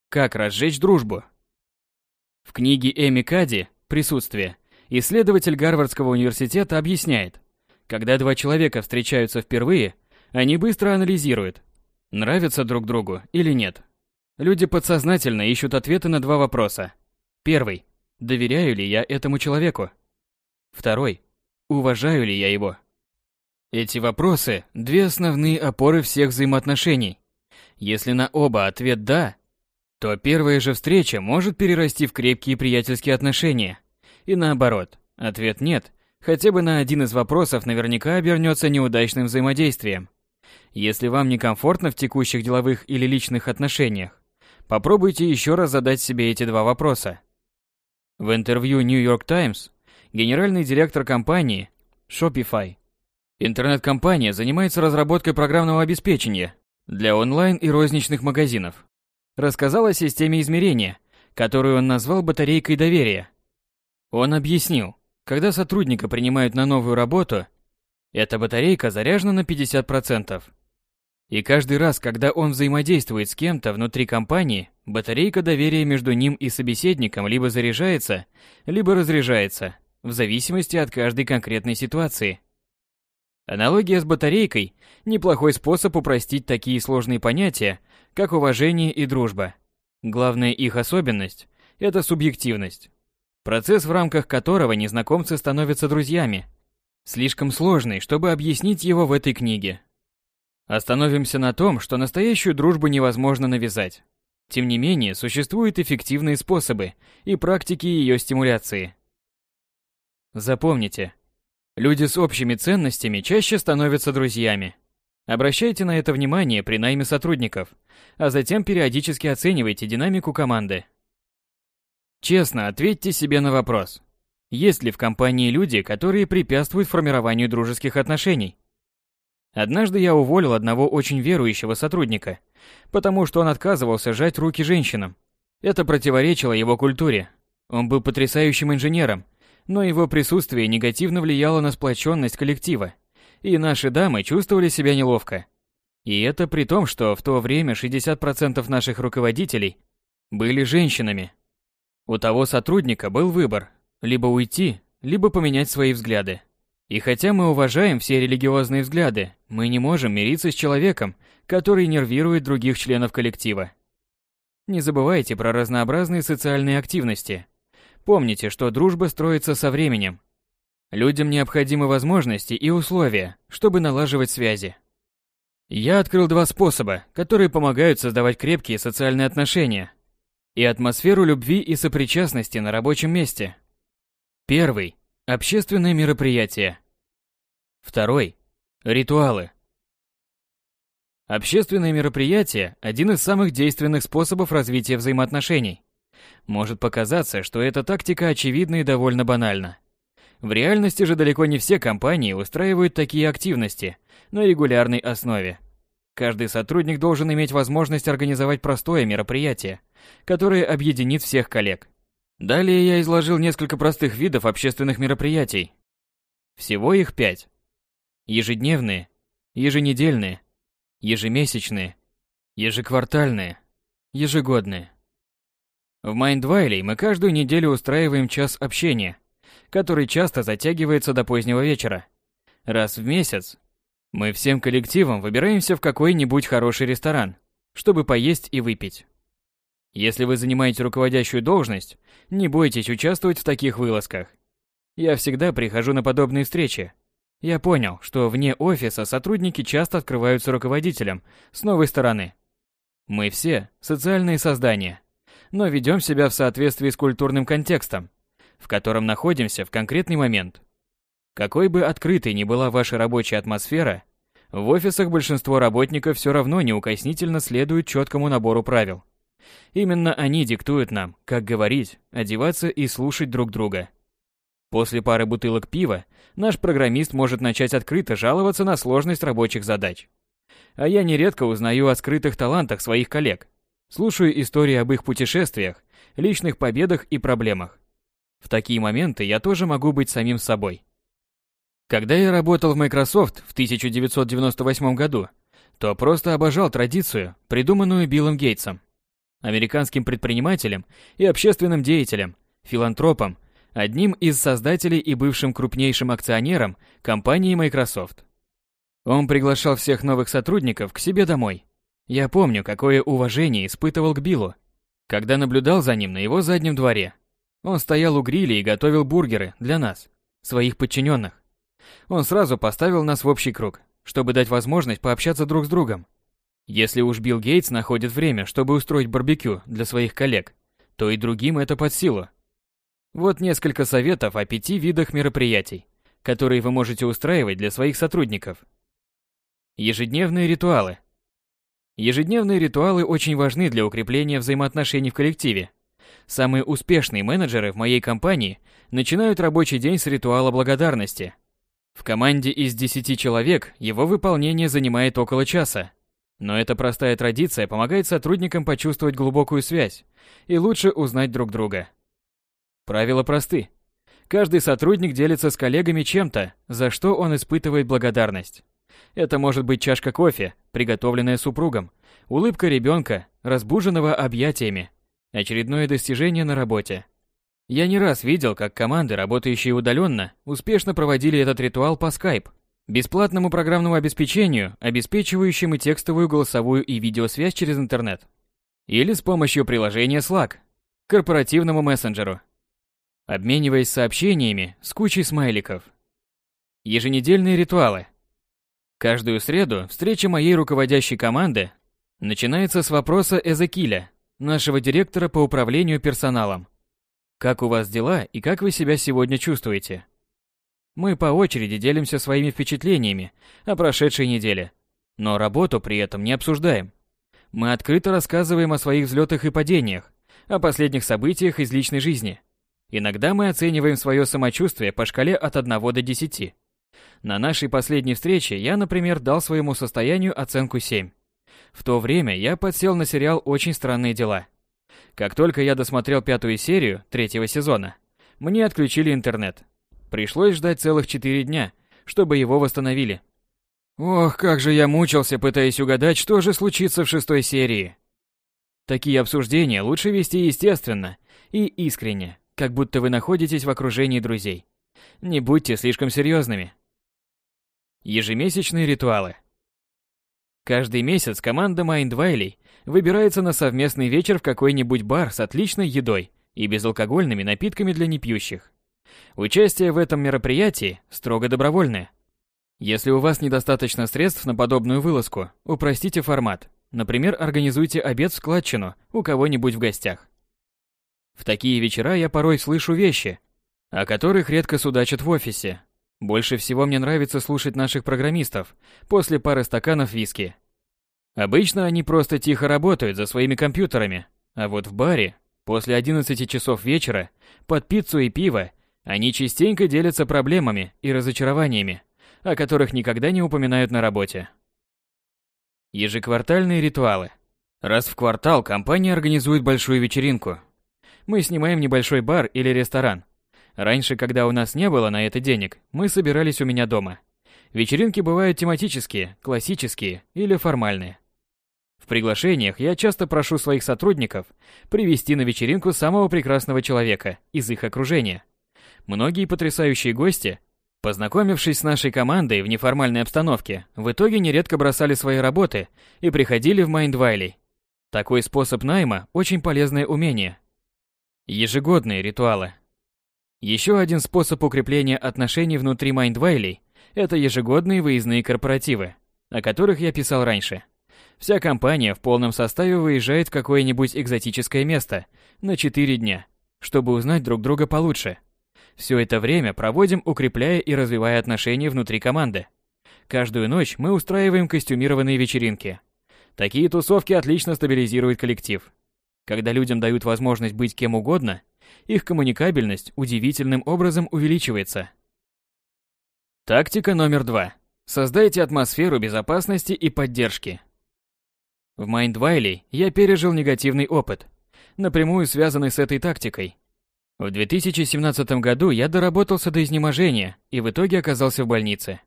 Как разжечь дружбу? В книге Эми Кади «Присутствие» Исследователь Гарвардского университета объясняет, когда два человека встречаются впервые, они быстро анализируют, нравятся друг другу или нет. Люди подсознательно ищут ответы на два вопроса. Первый. Доверяю ли я этому человеку? Второй. Уважаю ли я его? Эти вопросы – две основные опоры всех взаимоотношений. Если на оба ответ «да», то первая же встреча может перерасти в крепкие приятельские отношения и наоборот. Ответ «нет» хотя бы на один из вопросов наверняка обернется неудачным взаимодействием. Если вам некомфортно в текущих деловых или личных отношениях, попробуйте еще раз задать себе эти два вопроса. В интервью New York Times генеральный директор компании Shopify. Интернет-компания занимается разработкой программного обеспечения для онлайн и розничных магазинов. Рассказал о системе измерения, которую он назвал батарейкой доверия. Он объяснил, когда сотрудника принимают на новую работу, эта батарейка заряжена на 50%. И каждый раз, когда он взаимодействует с кем-то внутри компании, батарейка доверия между ним и собеседником либо заряжается, либо разряжается, в зависимости от каждой конкретной ситуации. Аналогия с батарейкой – неплохой способ упростить такие сложные понятия, как уважение и дружба. Главная их особенность – это субъективность процесс в рамках которого незнакомцы становятся друзьями. Слишком сложный, чтобы объяснить его в этой книге. Остановимся на том, что настоящую дружбу невозможно навязать. Тем не менее, существуют эффективные способы и практики ее стимуляции. Запомните, люди с общими ценностями чаще становятся друзьями. Обращайте на это внимание при найме сотрудников, а затем периодически оценивайте динамику команды. Честно ответьте себе на вопрос. Есть ли в компании люди, которые препятствуют формированию дружеских отношений? Однажды я уволил одного очень верующего сотрудника, потому что он отказывался жать руки женщинам. Это противоречило его культуре. Он был потрясающим инженером, но его присутствие негативно влияло на сплоченность коллектива, и наши дамы чувствовали себя неловко. И это при том, что в то время 60% наших руководителей были женщинами. У того сотрудника был выбор – либо уйти, либо поменять свои взгляды. И хотя мы уважаем все религиозные взгляды, мы не можем мириться с человеком, который нервирует других членов коллектива. Не забывайте про разнообразные социальные активности. Помните, что дружба строится со временем. Людям необходимы возможности и условия, чтобы налаживать связи. Я открыл два способа, которые помогают создавать крепкие социальные отношения – и атмосферу любви и сопричастности на рабочем месте. Первый – общественные мероприятия. Второй – ритуалы. Общественные мероприятия – один из самых действенных способов развития взаимоотношений. Может показаться, что эта тактика очевидна и довольно банальна. В реальности же далеко не все компании устраивают такие активности на регулярной основе. Каждый сотрудник должен иметь возможность организовать простое мероприятие, которое объединит всех коллег. Далее я изложил несколько простых видов общественных мероприятий. Всего их пять. Ежедневные, еженедельные, ежемесячные, ежеквартальные, ежегодные. В Майндвайле мы каждую неделю устраиваем час общения, который часто затягивается до позднего вечера. Раз в месяц мы всем коллективом выбираемся в какой-нибудь хороший ресторан, чтобы поесть и выпить. Если вы занимаете руководящую должность, не бойтесь участвовать в таких вылазках. Я всегда прихожу на подобные встречи. Я понял, что вне офиса сотрудники часто открываются руководителям с новой стороны. Мы все социальные создания, но ведем себя в соответствии с культурным контекстом, в котором находимся в конкретный момент. Какой бы открытой ни была ваша рабочая атмосфера, в офисах большинство работников все равно неукоснительно следуют четкому набору правил. Именно они диктуют нам, как говорить, одеваться и слушать друг друга. После пары бутылок пива наш программист может начать открыто жаловаться на сложность рабочих задач. А я нередко узнаю о скрытых талантах своих коллег, слушаю истории об их путешествиях, личных победах и проблемах. В такие моменты я тоже могу быть самим собой. Когда я работал в Microsoft в 1998 году, то просто обожал традицию, придуманную Биллом Гейтсом, американским предпринимателем и общественным деятелем, филантропом, одним из создателей и бывшим крупнейшим акционером компании Microsoft. Он приглашал всех новых сотрудников к себе домой. Я помню, какое уважение испытывал к Биллу, когда наблюдал за ним на его заднем дворе. Он стоял у гриля и готовил бургеры для нас, своих подчиненных он сразу поставил нас в общий круг, чтобы дать возможность пообщаться друг с другом. Если уж Билл Гейтс находит время, чтобы устроить барбекю для своих коллег, то и другим это под силу. Вот несколько советов о пяти видах мероприятий, которые вы можете устраивать для своих сотрудников. Ежедневные ритуалы. Ежедневные ритуалы очень важны для укрепления взаимоотношений в коллективе. Самые успешные менеджеры в моей компании начинают рабочий день с ритуала благодарности – в команде из 10 человек его выполнение занимает около часа. Но эта простая традиция помогает сотрудникам почувствовать глубокую связь и лучше узнать друг друга. Правила просты. Каждый сотрудник делится с коллегами чем-то, за что он испытывает благодарность. Это может быть чашка кофе, приготовленная супругом, улыбка ребенка, разбуженного объятиями, очередное достижение на работе – я не раз видел, как команды, работающие удаленно, успешно проводили этот ритуал по Skype, бесплатному программному обеспечению, обеспечивающему текстовую, голосовую и видеосвязь через интернет. Или с помощью приложения Slack, корпоративному мессенджеру, обмениваясь сообщениями с кучей смайликов. Еженедельные ритуалы. Каждую среду встреча моей руководящей команды начинается с вопроса Эзекиля, нашего директора по управлению персоналом, как у вас дела и как вы себя сегодня чувствуете? Мы по очереди делимся своими впечатлениями о прошедшей неделе, но работу при этом не обсуждаем. Мы открыто рассказываем о своих взлетах и падениях, о последних событиях из личной жизни. Иногда мы оцениваем свое самочувствие по шкале от 1 до 10. На нашей последней встрече я, например, дал своему состоянию оценку 7. В то время я подсел на сериал «Очень странные дела». Как только я досмотрел пятую серию третьего сезона, мне отключили интернет. Пришлось ждать целых четыре дня, чтобы его восстановили. Ох, как же я мучился, пытаясь угадать, что же случится в шестой серии. Такие обсуждения лучше вести естественно и искренне, как будто вы находитесь в окружении друзей. Не будьте слишком серьезными. Ежемесячные ритуалы. Каждый месяц команда Майндвайлей выбирается на совместный вечер в какой-нибудь бар с отличной едой и безалкогольными напитками для непьющих. Участие в этом мероприятии строго добровольное. Если у вас недостаточно средств на подобную вылазку, упростите формат. Например, организуйте обед в складчину у кого-нибудь в гостях. В такие вечера я порой слышу вещи, о которых редко судачат в офисе. Больше всего мне нравится слушать наших программистов после пары стаканов виски. Обычно они просто тихо работают за своими компьютерами, а вот в баре после 11 часов вечера под пиццу и пиво они частенько делятся проблемами и разочарованиями, о которых никогда не упоминают на работе. Ежеквартальные ритуалы. Раз в квартал компания организует большую вечеринку. Мы снимаем небольшой бар или ресторан. Раньше, когда у нас не было на это денег, мы собирались у меня дома. Вечеринки бывают тематические, классические или формальные. В приглашениях я часто прошу своих сотрудников привести на вечеринку самого прекрасного человека из их окружения. Многие потрясающие гости, познакомившись с нашей командой в неформальной обстановке, в итоге нередко бросали свои работы и приходили в Майндвайли. Такой способ найма – очень полезное умение. Ежегодные ритуалы. Еще один способ укрепления отношений внутри Майндвайлей – это ежегодные выездные корпоративы, о которых я писал раньше – Вся компания в полном составе выезжает в какое-нибудь экзотическое место на 4 дня, чтобы узнать друг друга получше. Все это время проводим, укрепляя и развивая отношения внутри команды. Каждую ночь мы устраиваем костюмированные вечеринки. Такие тусовки отлично стабилизируют коллектив. Когда людям дают возможность быть кем угодно, их коммуникабельность удивительным образом увеличивается. Тактика номер два. Создайте атмосферу безопасности и поддержки. В Майндвайле я пережил негативный опыт, напрямую связанный с этой тактикой. В 2017 году я доработался до изнеможения и в итоге оказался в больнице.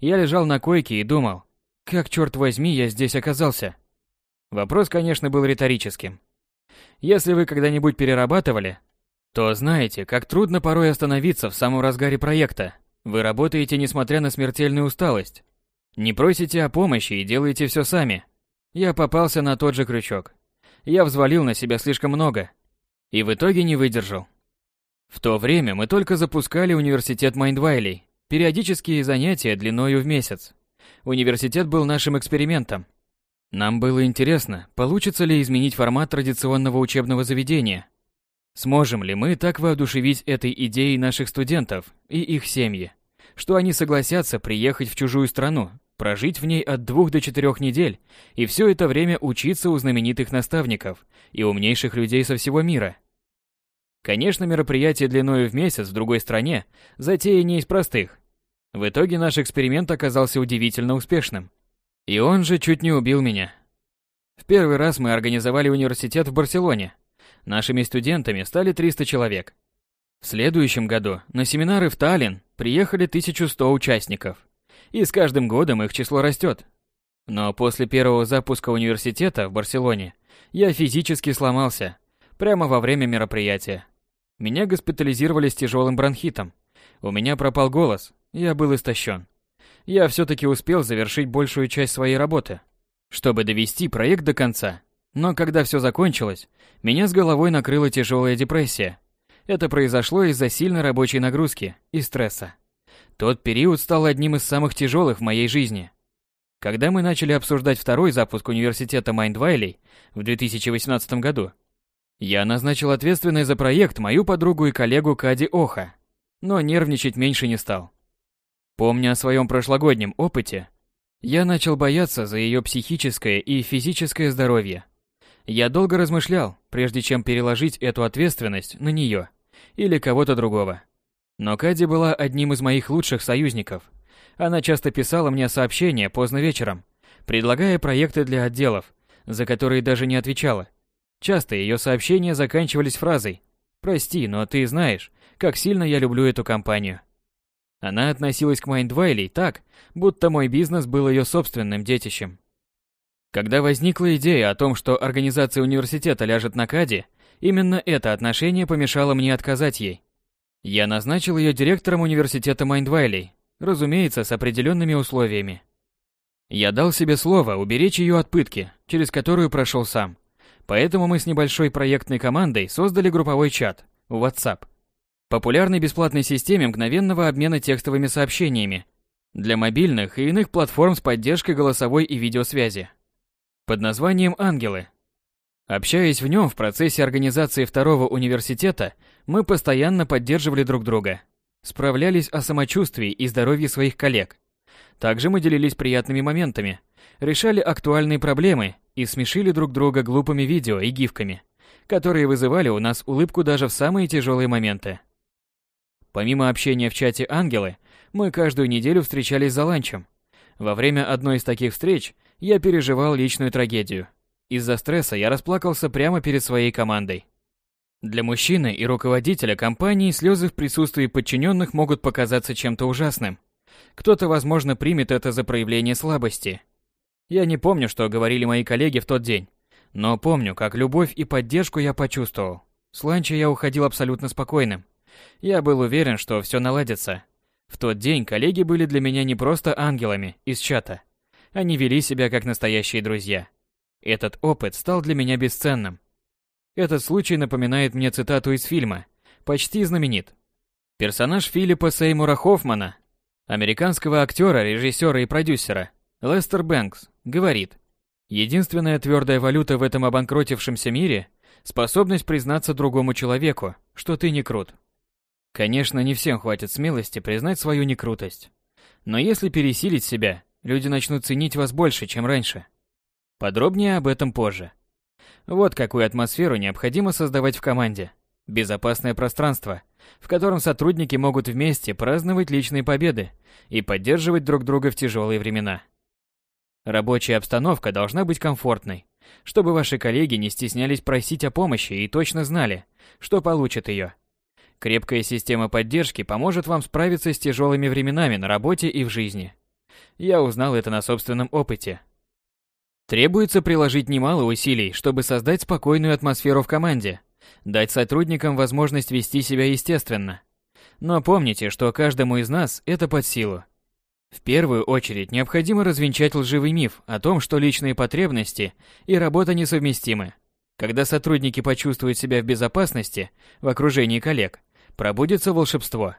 Я лежал на койке и думал, как, черт возьми, я здесь оказался? Вопрос, конечно, был риторическим. Если вы когда-нибудь перерабатывали, то знаете, как трудно порой остановиться в самом разгаре проекта. Вы работаете, несмотря на смертельную усталость. Не просите о помощи и делаете все сами я попался на тот же крючок. Я взвалил на себя слишком много и в итоге не выдержал. В то время мы только запускали университет Майндвайлей, периодические занятия длиною в месяц. Университет был нашим экспериментом. Нам было интересно, получится ли изменить формат традиционного учебного заведения. Сможем ли мы так воодушевить этой идеей наших студентов и их семьи, что они согласятся приехать в чужую страну прожить в ней от двух до четырех недель и все это время учиться у знаменитых наставников и умнейших людей со всего мира. Конечно, мероприятие длиною в месяц в другой стране – затея не из простых. В итоге наш эксперимент оказался удивительно успешным. И он же чуть не убил меня. В первый раз мы организовали университет в Барселоне. Нашими студентами стали 300 человек. В следующем году на семинары в Таллин приехали 1100 участников и с каждым годом их число растет. Но после первого запуска университета в Барселоне я физически сломался, прямо во время мероприятия. Меня госпитализировали с тяжелым бронхитом. У меня пропал голос, я был истощен. Я все-таки успел завершить большую часть своей работы, чтобы довести проект до конца. Но когда все закончилось, меня с головой накрыла тяжелая депрессия. Это произошло из-за сильной рабочей нагрузки и стресса. Тот период стал одним из самых тяжелых в моей жизни. Когда мы начали обсуждать второй запуск университета Майндвайлей в 2018 году, я назначил ответственной за проект мою подругу и коллегу Кади Оха, но нервничать меньше не стал. Помня о своем прошлогоднем опыте, я начал бояться за ее психическое и физическое здоровье. Я долго размышлял, прежде чем переложить эту ответственность на нее или кого-то другого. Но Кади была одним из моих лучших союзников. Она часто писала мне сообщения поздно вечером, предлагая проекты для отделов, за которые даже не отвечала. Часто ее сообщения заканчивались фразой «Прости, но ты знаешь, как сильно я люблю эту компанию». Она относилась к Майндвайлей так, будто мой бизнес был ее собственным детищем. Когда возникла идея о том, что организация университета ляжет на Кади, именно это отношение помешало мне отказать ей. Я назначил ее директором университета Майндвайлей, разумеется, с определенными условиями. Я дал себе слово уберечь ее от пытки, через которую прошел сам. Поэтому мы с небольшой проектной командой создали групповой чат WhatsApp, популярной бесплатной системе мгновенного обмена текстовыми сообщениями для мобильных и иных платформ с поддержкой голосовой и видеосвязи. Под названием «Ангелы» Общаясь в нем в процессе организации второго университета, мы постоянно поддерживали друг друга, справлялись о самочувствии и здоровье своих коллег. Также мы делились приятными моментами, решали актуальные проблемы и смешили друг друга глупыми видео и гифками, которые вызывали у нас улыбку даже в самые тяжелые моменты. Помимо общения в чате «Ангелы», мы каждую неделю встречались за ланчем. Во время одной из таких встреч я переживал личную трагедию – из-за стресса я расплакался прямо перед своей командой. Для мужчины и руководителя компании слезы в присутствии подчиненных могут показаться чем-то ужасным. Кто-то, возможно, примет это за проявление слабости. Я не помню, что говорили мои коллеги в тот день, но помню, как любовь и поддержку я почувствовал. С ланча я уходил абсолютно спокойным. Я был уверен, что все наладится. В тот день коллеги были для меня не просто ангелами из чата. Они вели себя как настоящие друзья. Этот опыт стал для меня бесценным. Этот случай напоминает мне цитату из фильма, почти знаменит. Персонаж Филиппа Сеймура Хоффмана, американского актера, режиссера и продюсера, Лестер Бэнкс, говорит, «Единственная твердая валюта в этом обанкротившемся мире – способность признаться другому человеку, что ты не крут». Конечно, не всем хватит смелости признать свою некрутость. Но если пересилить себя, люди начнут ценить вас больше, чем раньше. Подробнее об этом позже. Вот какую атмосферу необходимо создавать в команде. Безопасное пространство, в котором сотрудники могут вместе праздновать личные победы и поддерживать друг друга в тяжелые времена. Рабочая обстановка должна быть комфортной, чтобы ваши коллеги не стеснялись просить о помощи и точно знали, что получат ее. Крепкая система поддержки поможет вам справиться с тяжелыми временами на работе и в жизни. Я узнал это на собственном опыте, Требуется приложить немало усилий, чтобы создать спокойную атмосферу в команде, дать сотрудникам возможность вести себя естественно. Но помните, что каждому из нас это под силу. В первую очередь необходимо развенчать лживый миф о том, что личные потребности и работа несовместимы. Когда сотрудники почувствуют себя в безопасности в окружении коллег, пробудется волшебство.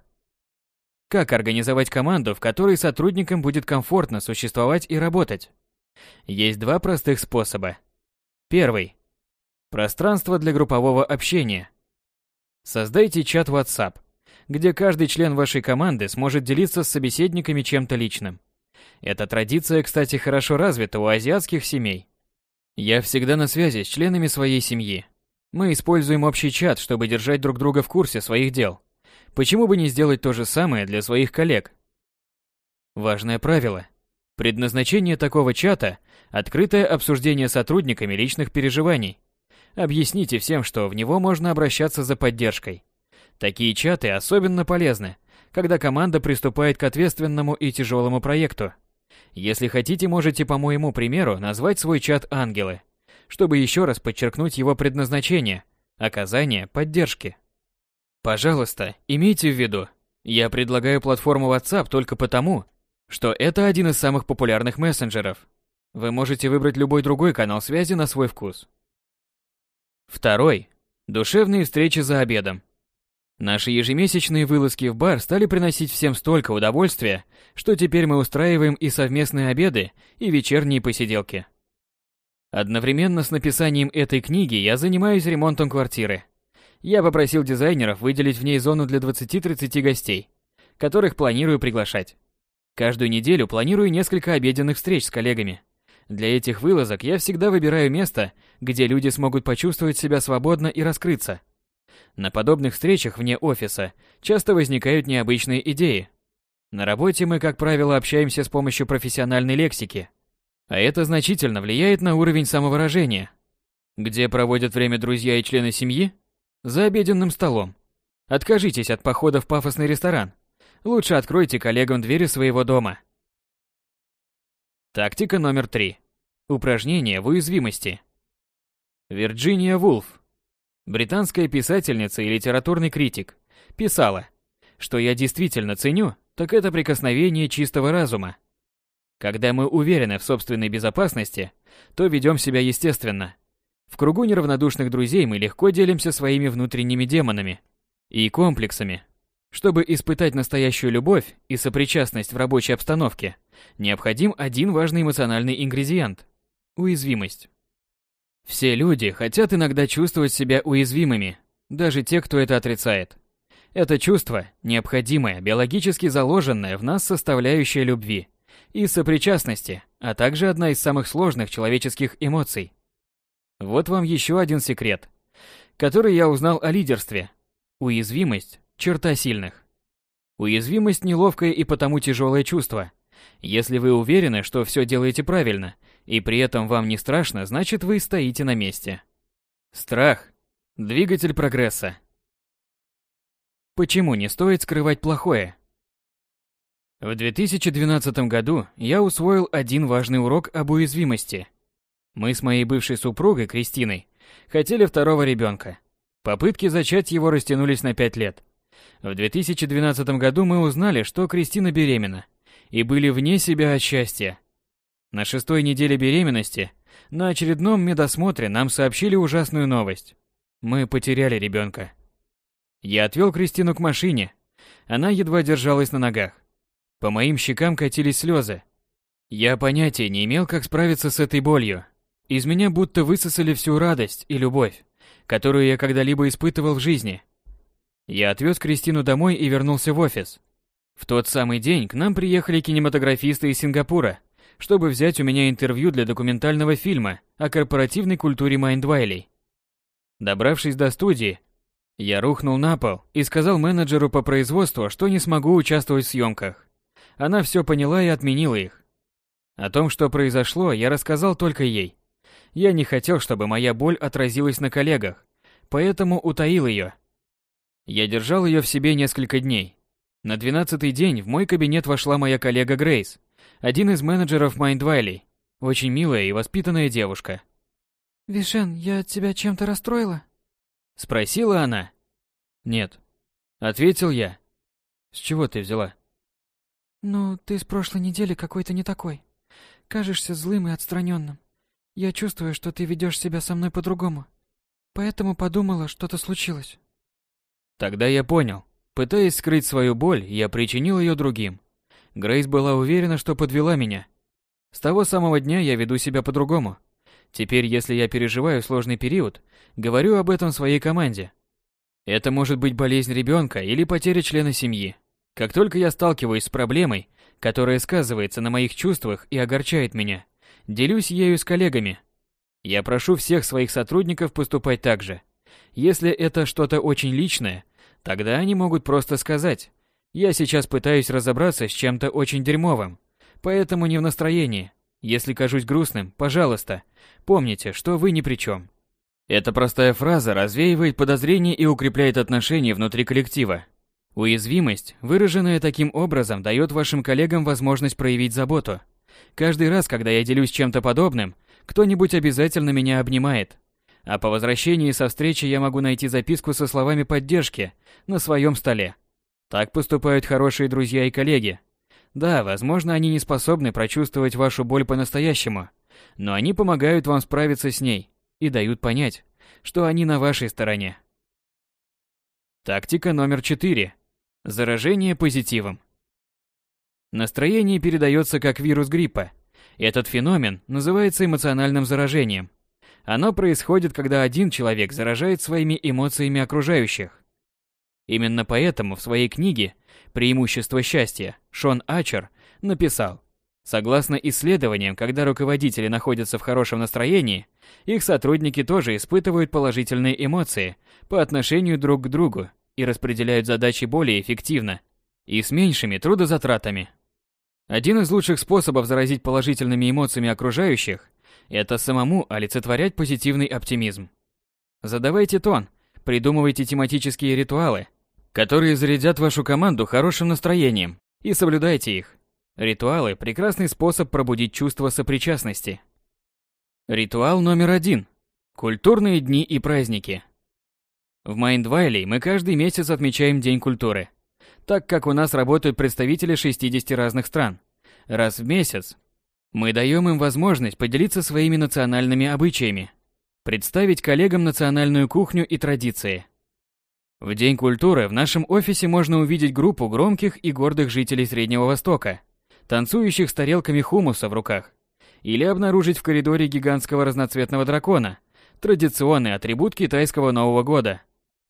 Как организовать команду, в которой сотрудникам будет комфортно существовать и работать? Есть два простых способа. Первый. Пространство для группового общения. Создайте чат WhatsApp, где каждый член вашей команды сможет делиться с собеседниками чем-то личным. Эта традиция, кстати, хорошо развита у азиатских семей. Я всегда на связи с членами своей семьи. Мы используем общий чат, чтобы держать друг друга в курсе своих дел. Почему бы не сделать то же самое для своих коллег? Важное правило. Предназначение такого чата – открытое обсуждение сотрудниками личных переживаний. Объясните всем, что в него можно обращаться за поддержкой. Такие чаты особенно полезны, когда команда приступает к ответственному и тяжелому проекту. Если хотите, можете по моему примеру назвать свой чат «Ангелы», чтобы еще раз подчеркнуть его предназначение – оказание поддержки. Пожалуйста, имейте в виду, я предлагаю платформу WhatsApp только потому, что это один из самых популярных мессенджеров. Вы можете выбрать любой другой канал связи на свой вкус. Второй. Душевные встречи за обедом. Наши ежемесячные вылазки в бар стали приносить всем столько удовольствия, что теперь мы устраиваем и совместные обеды, и вечерние посиделки. Одновременно с написанием этой книги я занимаюсь ремонтом квартиры. Я попросил дизайнеров выделить в ней зону для 20-30 гостей, которых планирую приглашать. Каждую неделю планирую несколько обеденных встреч с коллегами. Для этих вылазок я всегда выбираю место, где люди смогут почувствовать себя свободно и раскрыться. На подобных встречах вне офиса часто возникают необычные идеи. На работе мы, как правило, общаемся с помощью профессиональной лексики. А это значительно влияет на уровень самовыражения. Где проводят время друзья и члены семьи? За обеденным столом. Откажитесь от похода в пафосный ресторан – Лучше откройте коллегам двери своего дома. Тактика номер три. Упражнение в уязвимости. Вирджиния Вулф, британская писательница и литературный критик, писала, что я действительно ценю, так это прикосновение чистого разума. Когда мы уверены в собственной безопасности, то ведем себя естественно. В кругу неравнодушных друзей мы легко делимся своими внутренними демонами и комплексами, чтобы испытать настоящую любовь и сопричастность в рабочей обстановке, необходим один важный эмоциональный ингредиент – уязвимость. Все люди хотят иногда чувствовать себя уязвимыми, даже те, кто это отрицает. Это чувство – необходимое, биологически заложенное в нас составляющее любви и сопричастности, а также одна из самых сложных человеческих эмоций. Вот вам еще один секрет, который я узнал о лидерстве. Уязвимость Черта сильных. Уязвимость – неловкое и потому тяжелое чувство. Если вы уверены, что все делаете правильно, и при этом вам не страшно, значит вы стоите на месте. Страх – двигатель прогресса. Почему не стоит скрывать плохое? В 2012 году я усвоил один важный урок об уязвимости. Мы с моей бывшей супругой Кристиной хотели второго ребенка. Попытки зачать его растянулись на пять лет – в 2012 году мы узнали, что Кристина беременна, и были вне себя от счастья. На шестой неделе беременности на очередном медосмотре нам сообщили ужасную новость. Мы потеряли ребенка. Я отвел Кристину к машине. Она едва держалась на ногах. По моим щекам катились слезы. Я понятия не имел, как справиться с этой болью. Из меня будто высосали всю радость и любовь, которую я когда-либо испытывал в жизни. Я отвез Кристину домой и вернулся в офис. В тот самый день к нам приехали кинематографисты из Сингапура, чтобы взять у меня интервью для документального фильма о корпоративной культуре Майндвайлей. Добравшись до студии, я рухнул на пол и сказал менеджеру по производству, что не смогу участвовать в съемках. Она все поняла и отменила их. О том, что произошло, я рассказал только ей. Я не хотел, чтобы моя боль отразилась на коллегах, поэтому утаил ее. Я держал ее в себе несколько дней. На двенадцатый день в мой кабинет вошла моя коллега Грейс, один из менеджеров Майндвайли. Очень милая и воспитанная девушка. «Вишен, я тебя чем-то расстроила?» Спросила она. «Нет». Ответил я. «С чего ты взяла?» «Ну, ты с прошлой недели какой-то не такой. Кажешься злым и отстраненным. Я чувствую, что ты ведешь себя со мной по-другому. Поэтому подумала, что-то случилось». Тогда я понял. Пытаясь скрыть свою боль, я причинил ее другим. Грейс была уверена, что подвела меня. С того самого дня я веду себя по-другому. Теперь, если я переживаю сложный период, говорю об этом своей команде. Это может быть болезнь ребенка или потеря члена семьи. Как только я сталкиваюсь с проблемой, которая сказывается на моих чувствах и огорчает меня, делюсь ею с коллегами. Я прошу всех своих сотрудников поступать так же. Если это что-то очень личное, тогда они могут просто сказать «Я сейчас пытаюсь разобраться с чем-то очень дерьмовым, поэтому не в настроении. Если кажусь грустным, пожалуйста, помните, что вы ни при чем». Эта простая фраза развеивает подозрения и укрепляет отношения внутри коллектива. Уязвимость, выраженная таким образом, дает вашим коллегам возможность проявить заботу. Каждый раз, когда я делюсь чем-то подобным, кто-нибудь обязательно меня обнимает, а по возвращении со встречи я могу найти записку со словами поддержки на своем столе. Так поступают хорошие друзья и коллеги. Да, возможно, они не способны прочувствовать вашу боль по-настоящему, но они помогают вам справиться с ней и дают понять, что они на вашей стороне. Тактика номер четыре: Заражение позитивом. Настроение передается как вирус гриппа. Этот феномен называется эмоциональным заражением. Оно происходит, когда один человек заражает своими эмоциями окружающих. Именно поэтому в своей книге «Преимущество счастья» Шон Ачер написал, Согласно исследованиям, когда руководители находятся в хорошем настроении, их сотрудники тоже испытывают положительные эмоции по отношению друг к другу и распределяют задачи более эффективно и с меньшими трудозатратами. Один из лучших способов заразить положительными эмоциями окружающих это самому олицетворять позитивный оптимизм. Задавайте тон, придумывайте тематические ритуалы, которые зарядят вашу команду хорошим настроением, и соблюдайте их. Ритуалы – прекрасный способ пробудить чувство сопричастности. Ритуал номер один. Культурные дни и праздники. В Майндвайле мы каждый месяц отмечаем День культуры. Так как у нас работают представители 60 разных стран. Раз в месяц мы даем им возможность поделиться своими национальными обычаями, представить коллегам национальную кухню и традиции. В День культуры в нашем офисе можно увидеть группу громких и гордых жителей Среднего Востока, танцующих с тарелками хумуса в руках, или обнаружить в коридоре гигантского разноцветного дракона, традиционный атрибут китайского Нового года.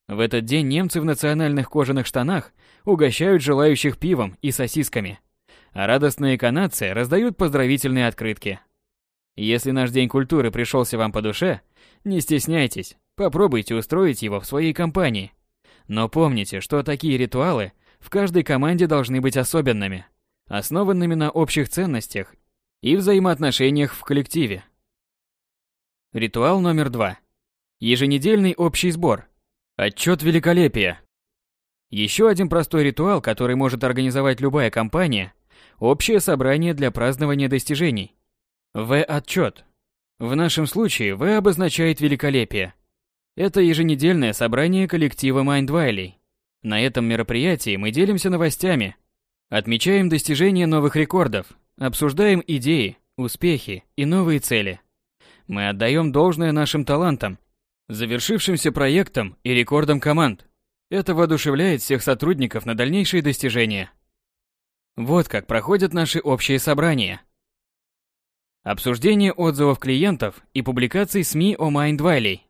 В этот день немцы в национальных кожаных штанах угощают желающих пивом и сосисками – а радостные канадцы раздают поздравительные открытки. Если наш День культуры пришелся вам по душе, не стесняйтесь, попробуйте устроить его в своей компании. Но помните, что такие ритуалы в каждой команде должны быть особенными, основанными на общих ценностях и взаимоотношениях в коллективе. Ритуал номер два. Еженедельный общий сбор. Отчет великолепия. Еще один простой ритуал, который может организовать любая компания, Общее собрание для празднования достижений. В. Отчет. В нашем случае В обозначает великолепие. Это еженедельное собрание коллектива Майндвайлей. На этом мероприятии мы делимся новостями, отмечаем достижения новых рекордов, обсуждаем идеи, успехи и новые цели. Мы отдаем должное нашим талантам, завершившимся проектам и рекордам команд. Это воодушевляет всех сотрудников на дальнейшие достижения. Вот как проходят наши общие собрания. Обсуждение отзывов клиентов и публикаций СМИ о Майндвайлей.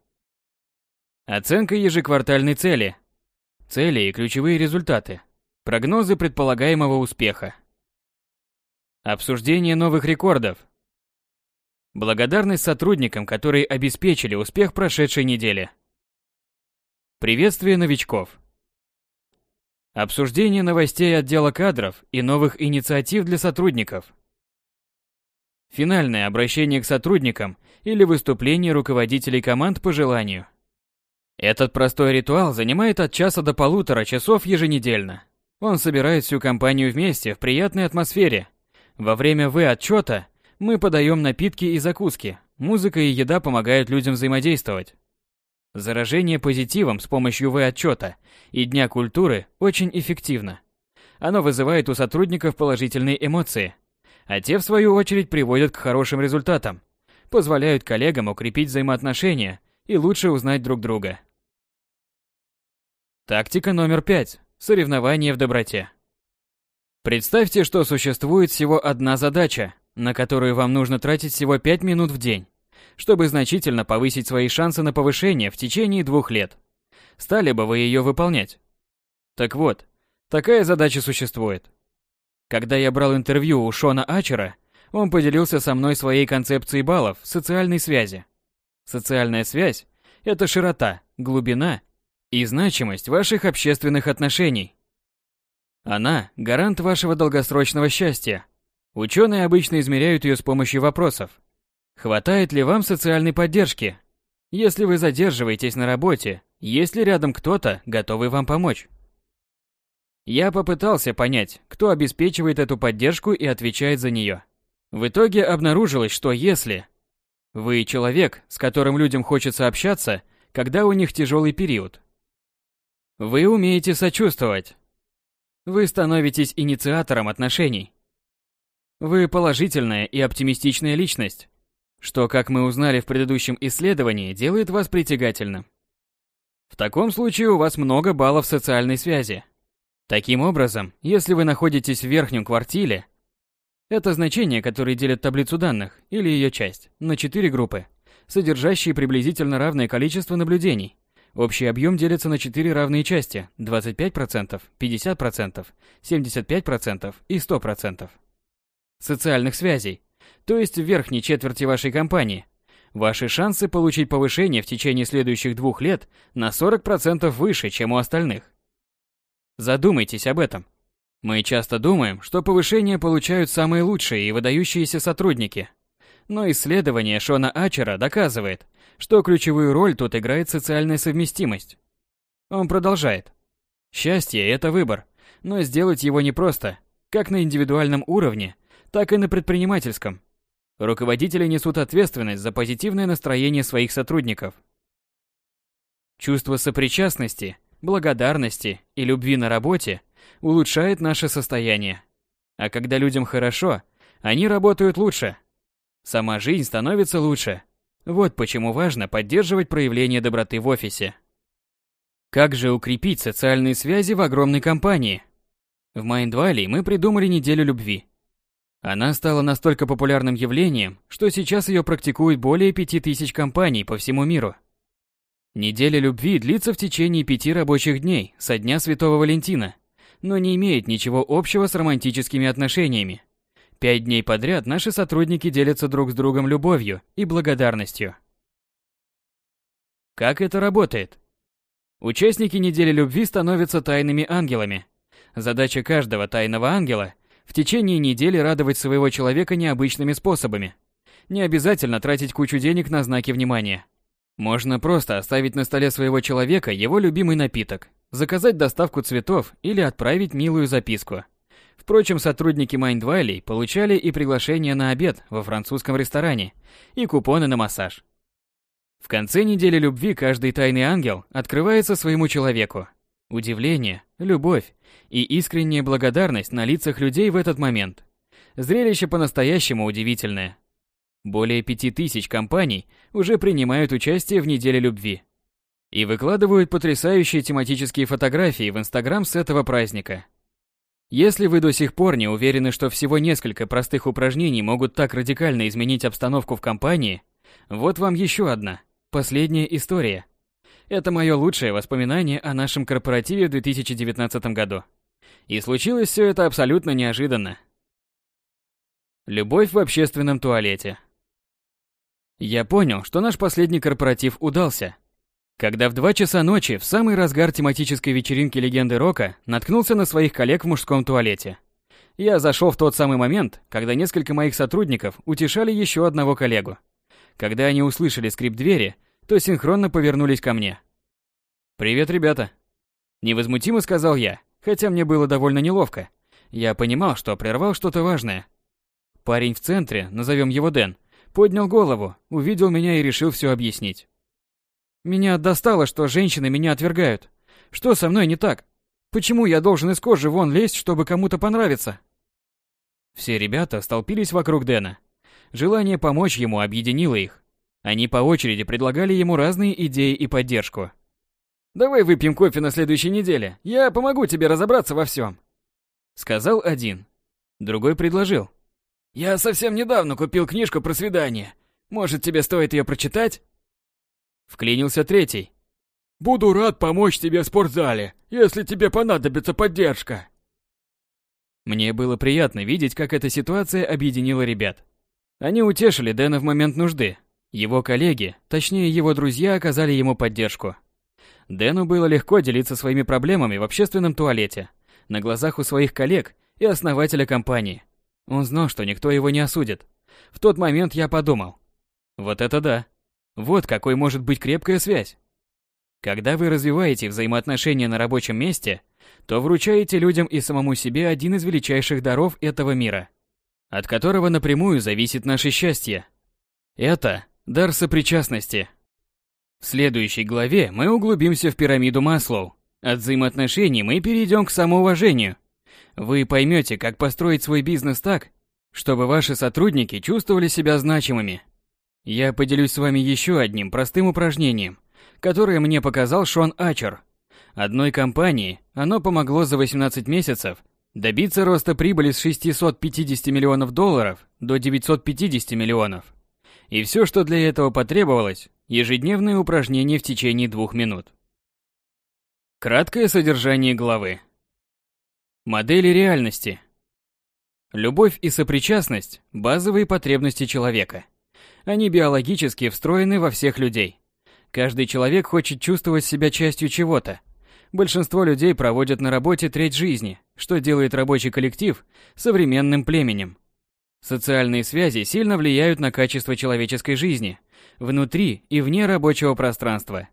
Оценка ежеквартальной цели. Цели и ключевые результаты. Прогнозы предполагаемого успеха. Обсуждение новых рекордов. Благодарность сотрудникам, которые обеспечили успех прошедшей недели. Приветствие новичков. Обсуждение новостей отдела кадров и новых инициатив для сотрудников. Финальное обращение к сотрудникам или выступление руководителей команд по желанию. Этот простой ритуал занимает от часа до полутора часов еженедельно. Он собирает всю компанию вместе в приятной атмосфере. Во время В-отчета мы подаем напитки и закуски. Музыка и еда помогают людям взаимодействовать. Заражение позитивом с помощью В-отчета и Дня культуры очень эффективно. Оно вызывает у сотрудников положительные эмоции, а те, в свою очередь, приводят к хорошим результатам, позволяют коллегам укрепить взаимоотношения и лучше узнать друг друга. Тактика номер пять. Соревнование в доброте. Представьте, что существует всего одна задача, на которую вам нужно тратить всего 5 минут в день чтобы значительно повысить свои шансы на повышение в течение двух лет. Стали бы вы ее выполнять? Так вот, такая задача существует. Когда я брал интервью у Шона Ачера, он поделился со мной своей концепцией баллов социальной связи. Социальная связь – это широта, глубина и значимость ваших общественных отношений. Она – гарант вашего долгосрочного счастья. Ученые обычно измеряют ее с помощью вопросов – Хватает ли вам социальной поддержки? Если вы задерживаетесь на работе, есть ли рядом кто-то, готовый вам помочь? Я попытался понять, кто обеспечивает эту поддержку и отвечает за нее. В итоге обнаружилось, что если вы человек, с которым людям хочется общаться, когда у них тяжелый период, вы умеете сочувствовать, вы становитесь инициатором отношений, вы положительная и оптимистичная личность, что, как мы узнали в предыдущем исследовании, делает вас притягательным. В таком случае у вас много баллов социальной связи. Таким образом, если вы находитесь в верхнем квартиле, это значение, которое делит таблицу данных, или ее часть, на четыре группы, содержащие приблизительно равное количество наблюдений. Общий объем делится на четыре равные части – 25%, 50%, 75% и 100% социальных связей, то есть в верхней четверти вашей компании, ваши шансы получить повышение в течение следующих двух лет на 40% выше, чем у остальных. Задумайтесь об этом. Мы часто думаем, что повышение получают самые лучшие и выдающиеся сотрудники. Но исследование Шона Ачера доказывает, что ключевую роль тут играет социальная совместимость. Он продолжает. Счастье – это выбор, но сделать его непросто, как на индивидуальном уровне – так и на предпринимательском. Руководители несут ответственность за позитивное настроение своих сотрудников. Чувство сопричастности, благодарности и любви на работе улучшает наше состояние. А когда людям хорошо, они работают лучше. Сама жизнь становится лучше. Вот почему важно поддерживать проявление доброты в офисе. Как же укрепить социальные связи в огромной компании? В Майндвали мы придумали неделю любви – она стала настолько популярным явлением, что сейчас ее практикуют более 5000 компаний по всему миру. Неделя любви длится в течение пяти рабочих дней со дня Святого Валентина, но не имеет ничего общего с романтическими отношениями. Пять дней подряд наши сотрудники делятся друг с другом любовью и благодарностью. Как это работает? Участники недели любви становятся тайными ангелами. Задача каждого тайного ангела – в течение недели радовать своего человека необычными способами. Не обязательно тратить кучу денег на знаки внимания. Можно просто оставить на столе своего человека его любимый напиток, заказать доставку цветов или отправить милую записку. Впрочем, сотрудники Майндвайлей получали и приглашение на обед во французском ресторане, и купоны на массаж. В конце недели любви каждый тайный ангел открывается своему человеку, Удивление, любовь и искренняя благодарность на лицах людей в этот момент. Зрелище по-настоящему удивительное. Более пяти тысяч компаний уже принимают участие в Неделе любви. И выкладывают потрясающие тематические фотографии в Инстаграм с этого праздника. Если вы до сих пор не уверены, что всего несколько простых упражнений могут так радикально изменить обстановку в компании, вот вам еще одна, последняя история – это мое лучшее воспоминание о нашем корпоративе в 2019 году. И случилось все это абсолютно неожиданно. Любовь в общественном туалете. Я понял, что наш последний корпоратив удался. Когда в 2 часа ночи, в самый разгар тематической вечеринки «Легенды рока», наткнулся на своих коллег в мужском туалете. Я зашел в тот самый момент, когда несколько моих сотрудников утешали еще одного коллегу. Когда они услышали скрип двери, то синхронно повернулись ко мне. «Привет, ребята!» Невозмутимо сказал я, хотя мне было довольно неловко. Я понимал, что прервал что-то важное. Парень в центре, назовем его Дэн, поднял голову, увидел меня и решил все объяснить. «Меня достало, что женщины меня отвергают. Что со мной не так? Почему я должен из кожи вон лезть, чтобы кому-то понравиться?» Все ребята столпились вокруг Дэна. Желание помочь ему объединило их. Они по очереди предлагали ему разные идеи и поддержку. «Давай выпьем кофе на следующей неделе, я помогу тебе разобраться во всем», — сказал один. Другой предложил. «Я совсем недавно купил книжку про свидание. Может, тебе стоит ее прочитать?» Вклинился третий. «Буду рад помочь тебе в спортзале, если тебе понадобится поддержка». Мне было приятно видеть, как эта ситуация объединила ребят. Они утешили Дэна в момент нужды, его коллеги, точнее его друзья, оказали ему поддержку. Дэну было легко делиться своими проблемами в общественном туалете, на глазах у своих коллег и основателя компании. Он знал, что никто его не осудит. В тот момент я подумал. Вот это да. Вот какой может быть крепкая связь. Когда вы развиваете взаимоотношения на рабочем месте, то вручаете людям и самому себе один из величайших даров этого мира, от которого напрямую зависит наше счастье. Это Дар сопричастности. В следующей главе мы углубимся в пирамиду Маслоу. От взаимоотношений мы перейдем к самоуважению. Вы поймете, как построить свой бизнес так, чтобы ваши сотрудники чувствовали себя значимыми. Я поделюсь с вами еще одним простым упражнением, которое мне показал Шон Ачер. Одной компании оно помогло за 18 месяцев добиться роста прибыли с 650 миллионов долларов до 950 миллионов. И все, что для этого потребовалось, ежедневные упражнения в течение двух минут. Краткое содержание главы. Модели реальности. Любовь и сопричастность – базовые потребности человека. Они биологически встроены во всех людей. Каждый человек хочет чувствовать себя частью чего-то. Большинство людей проводят на работе треть жизни, что делает рабочий коллектив современным племенем – Социальные связи сильно влияют на качество человеческой жизни внутри и вне рабочего пространства.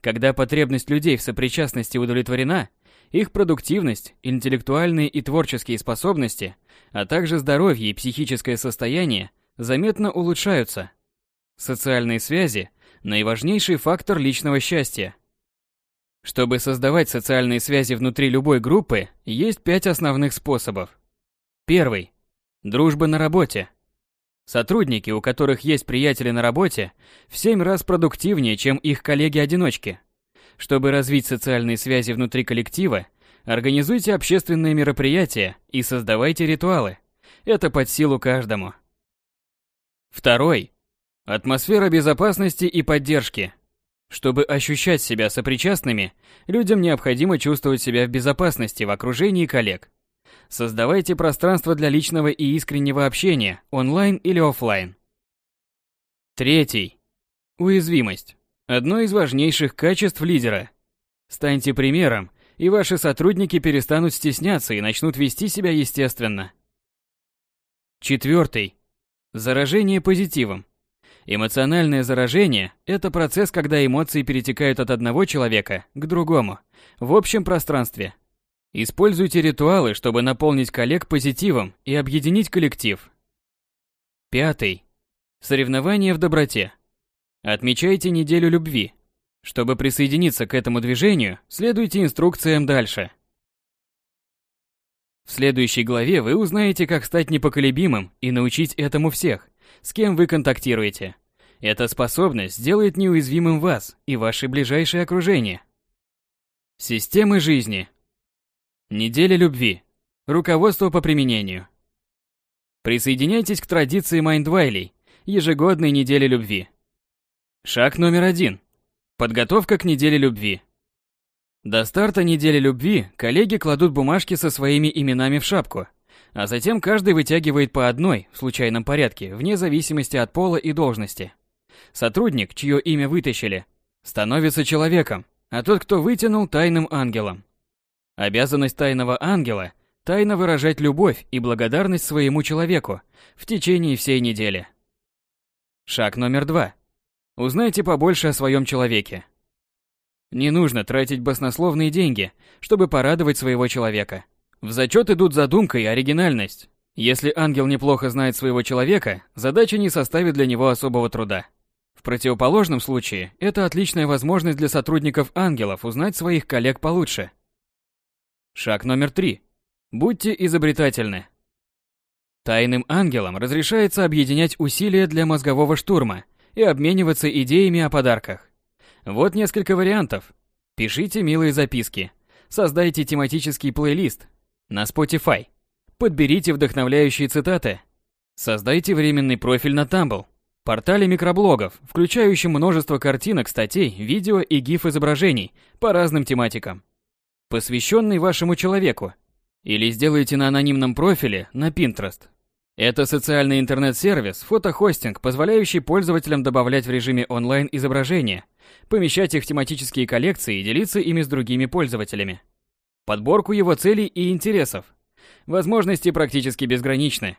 Когда потребность людей в сопричастности удовлетворена, их продуктивность, интеллектуальные и творческие способности, а также здоровье и психическое состояние заметно улучшаются. Социальные связи – наиважнейший фактор личного счастья. Чтобы создавать социальные связи внутри любой группы, есть пять основных способов. Первый Дружба на работе. Сотрудники, у которых есть приятели на работе, в семь раз продуктивнее, чем их коллеги-одиночки. Чтобы развить социальные связи внутри коллектива, организуйте общественные мероприятия и создавайте ритуалы. Это под силу каждому. Второй. Атмосфера безопасности и поддержки. Чтобы ощущать себя сопричастными, людям необходимо чувствовать себя в безопасности в окружении коллег. Создавайте пространство для личного и искреннего общения, онлайн или офлайн. Третий. Уязвимость. Одно из важнейших качеств лидера. Станьте примером, и ваши сотрудники перестанут стесняться и начнут вести себя естественно. Четвертый. Заражение позитивом. Эмоциональное заражение – это процесс, когда эмоции перетекают от одного человека к другому в общем пространстве, Используйте ритуалы, чтобы наполнить коллег позитивом и объединить коллектив. Пятый. Соревнование в доброте. Отмечайте неделю любви. Чтобы присоединиться к этому движению, следуйте инструкциям дальше. В следующей главе вы узнаете, как стать непоколебимым и научить этому всех, с кем вы контактируете. Эта способность сделает неуязвимым вас и ваше ближайшее окружение. Системы жизни – Неделя любви. Руководство по применению. Присоединяйтесь к традиции Майндвайлей, ежегодной недели любви. Шаг номер один. Подготовка к неделе любви. До старта недели любви коллеги кладут бумажки со своими именами в шапку, а затем каждый вытягивает по одной, в случайном порядке, вне зависимости от пола и должности. Сотрудник, чье имя вытащили, становится человеком, а тот, кто вытянул, тайным ангелом. Обязанность тайного ангела – тайно выражать любовь и благодарность своему человеку в течение всей недели. Шаг номер два. Узнайте побольше о своем человеке. Не нужно тратить баснословные деньги, чтобы порадовать своего человека. В зачет идут задумка и оригинальность. Если ангел неплохо знает своего человека, задача не составит для него особого труда. В противоположном случае, это отличная возможность для сотрудников ангелов узнать своих коллег получше, Шаг номер три. Будьте изобретательны. Тайным ангелам разрешается объединять усилия для мозгового штурма и обмениваться идеями о подарках. Вот несколько вариантов. Пишите милые записки. Создайте тематический плейлист на Spotify. Подберите вдохновляющие цитаты. Создайте временный профиль на Tumblr, портале микроблогов, включающем множество картинок, статей, видео и гиф-изображений по разным тематикам посвященный вашему человеку. Или сделайте на анонимном профиле на Pinterest. Это социальный интернет-сервис, фотохостинг, позволяющий пользователям добавлять в режиме онлайн изображения, помещать их в тематические коллекции и делиться ими с другими пользователями. Подборку его целей и интересов. Возможности практически безграничны.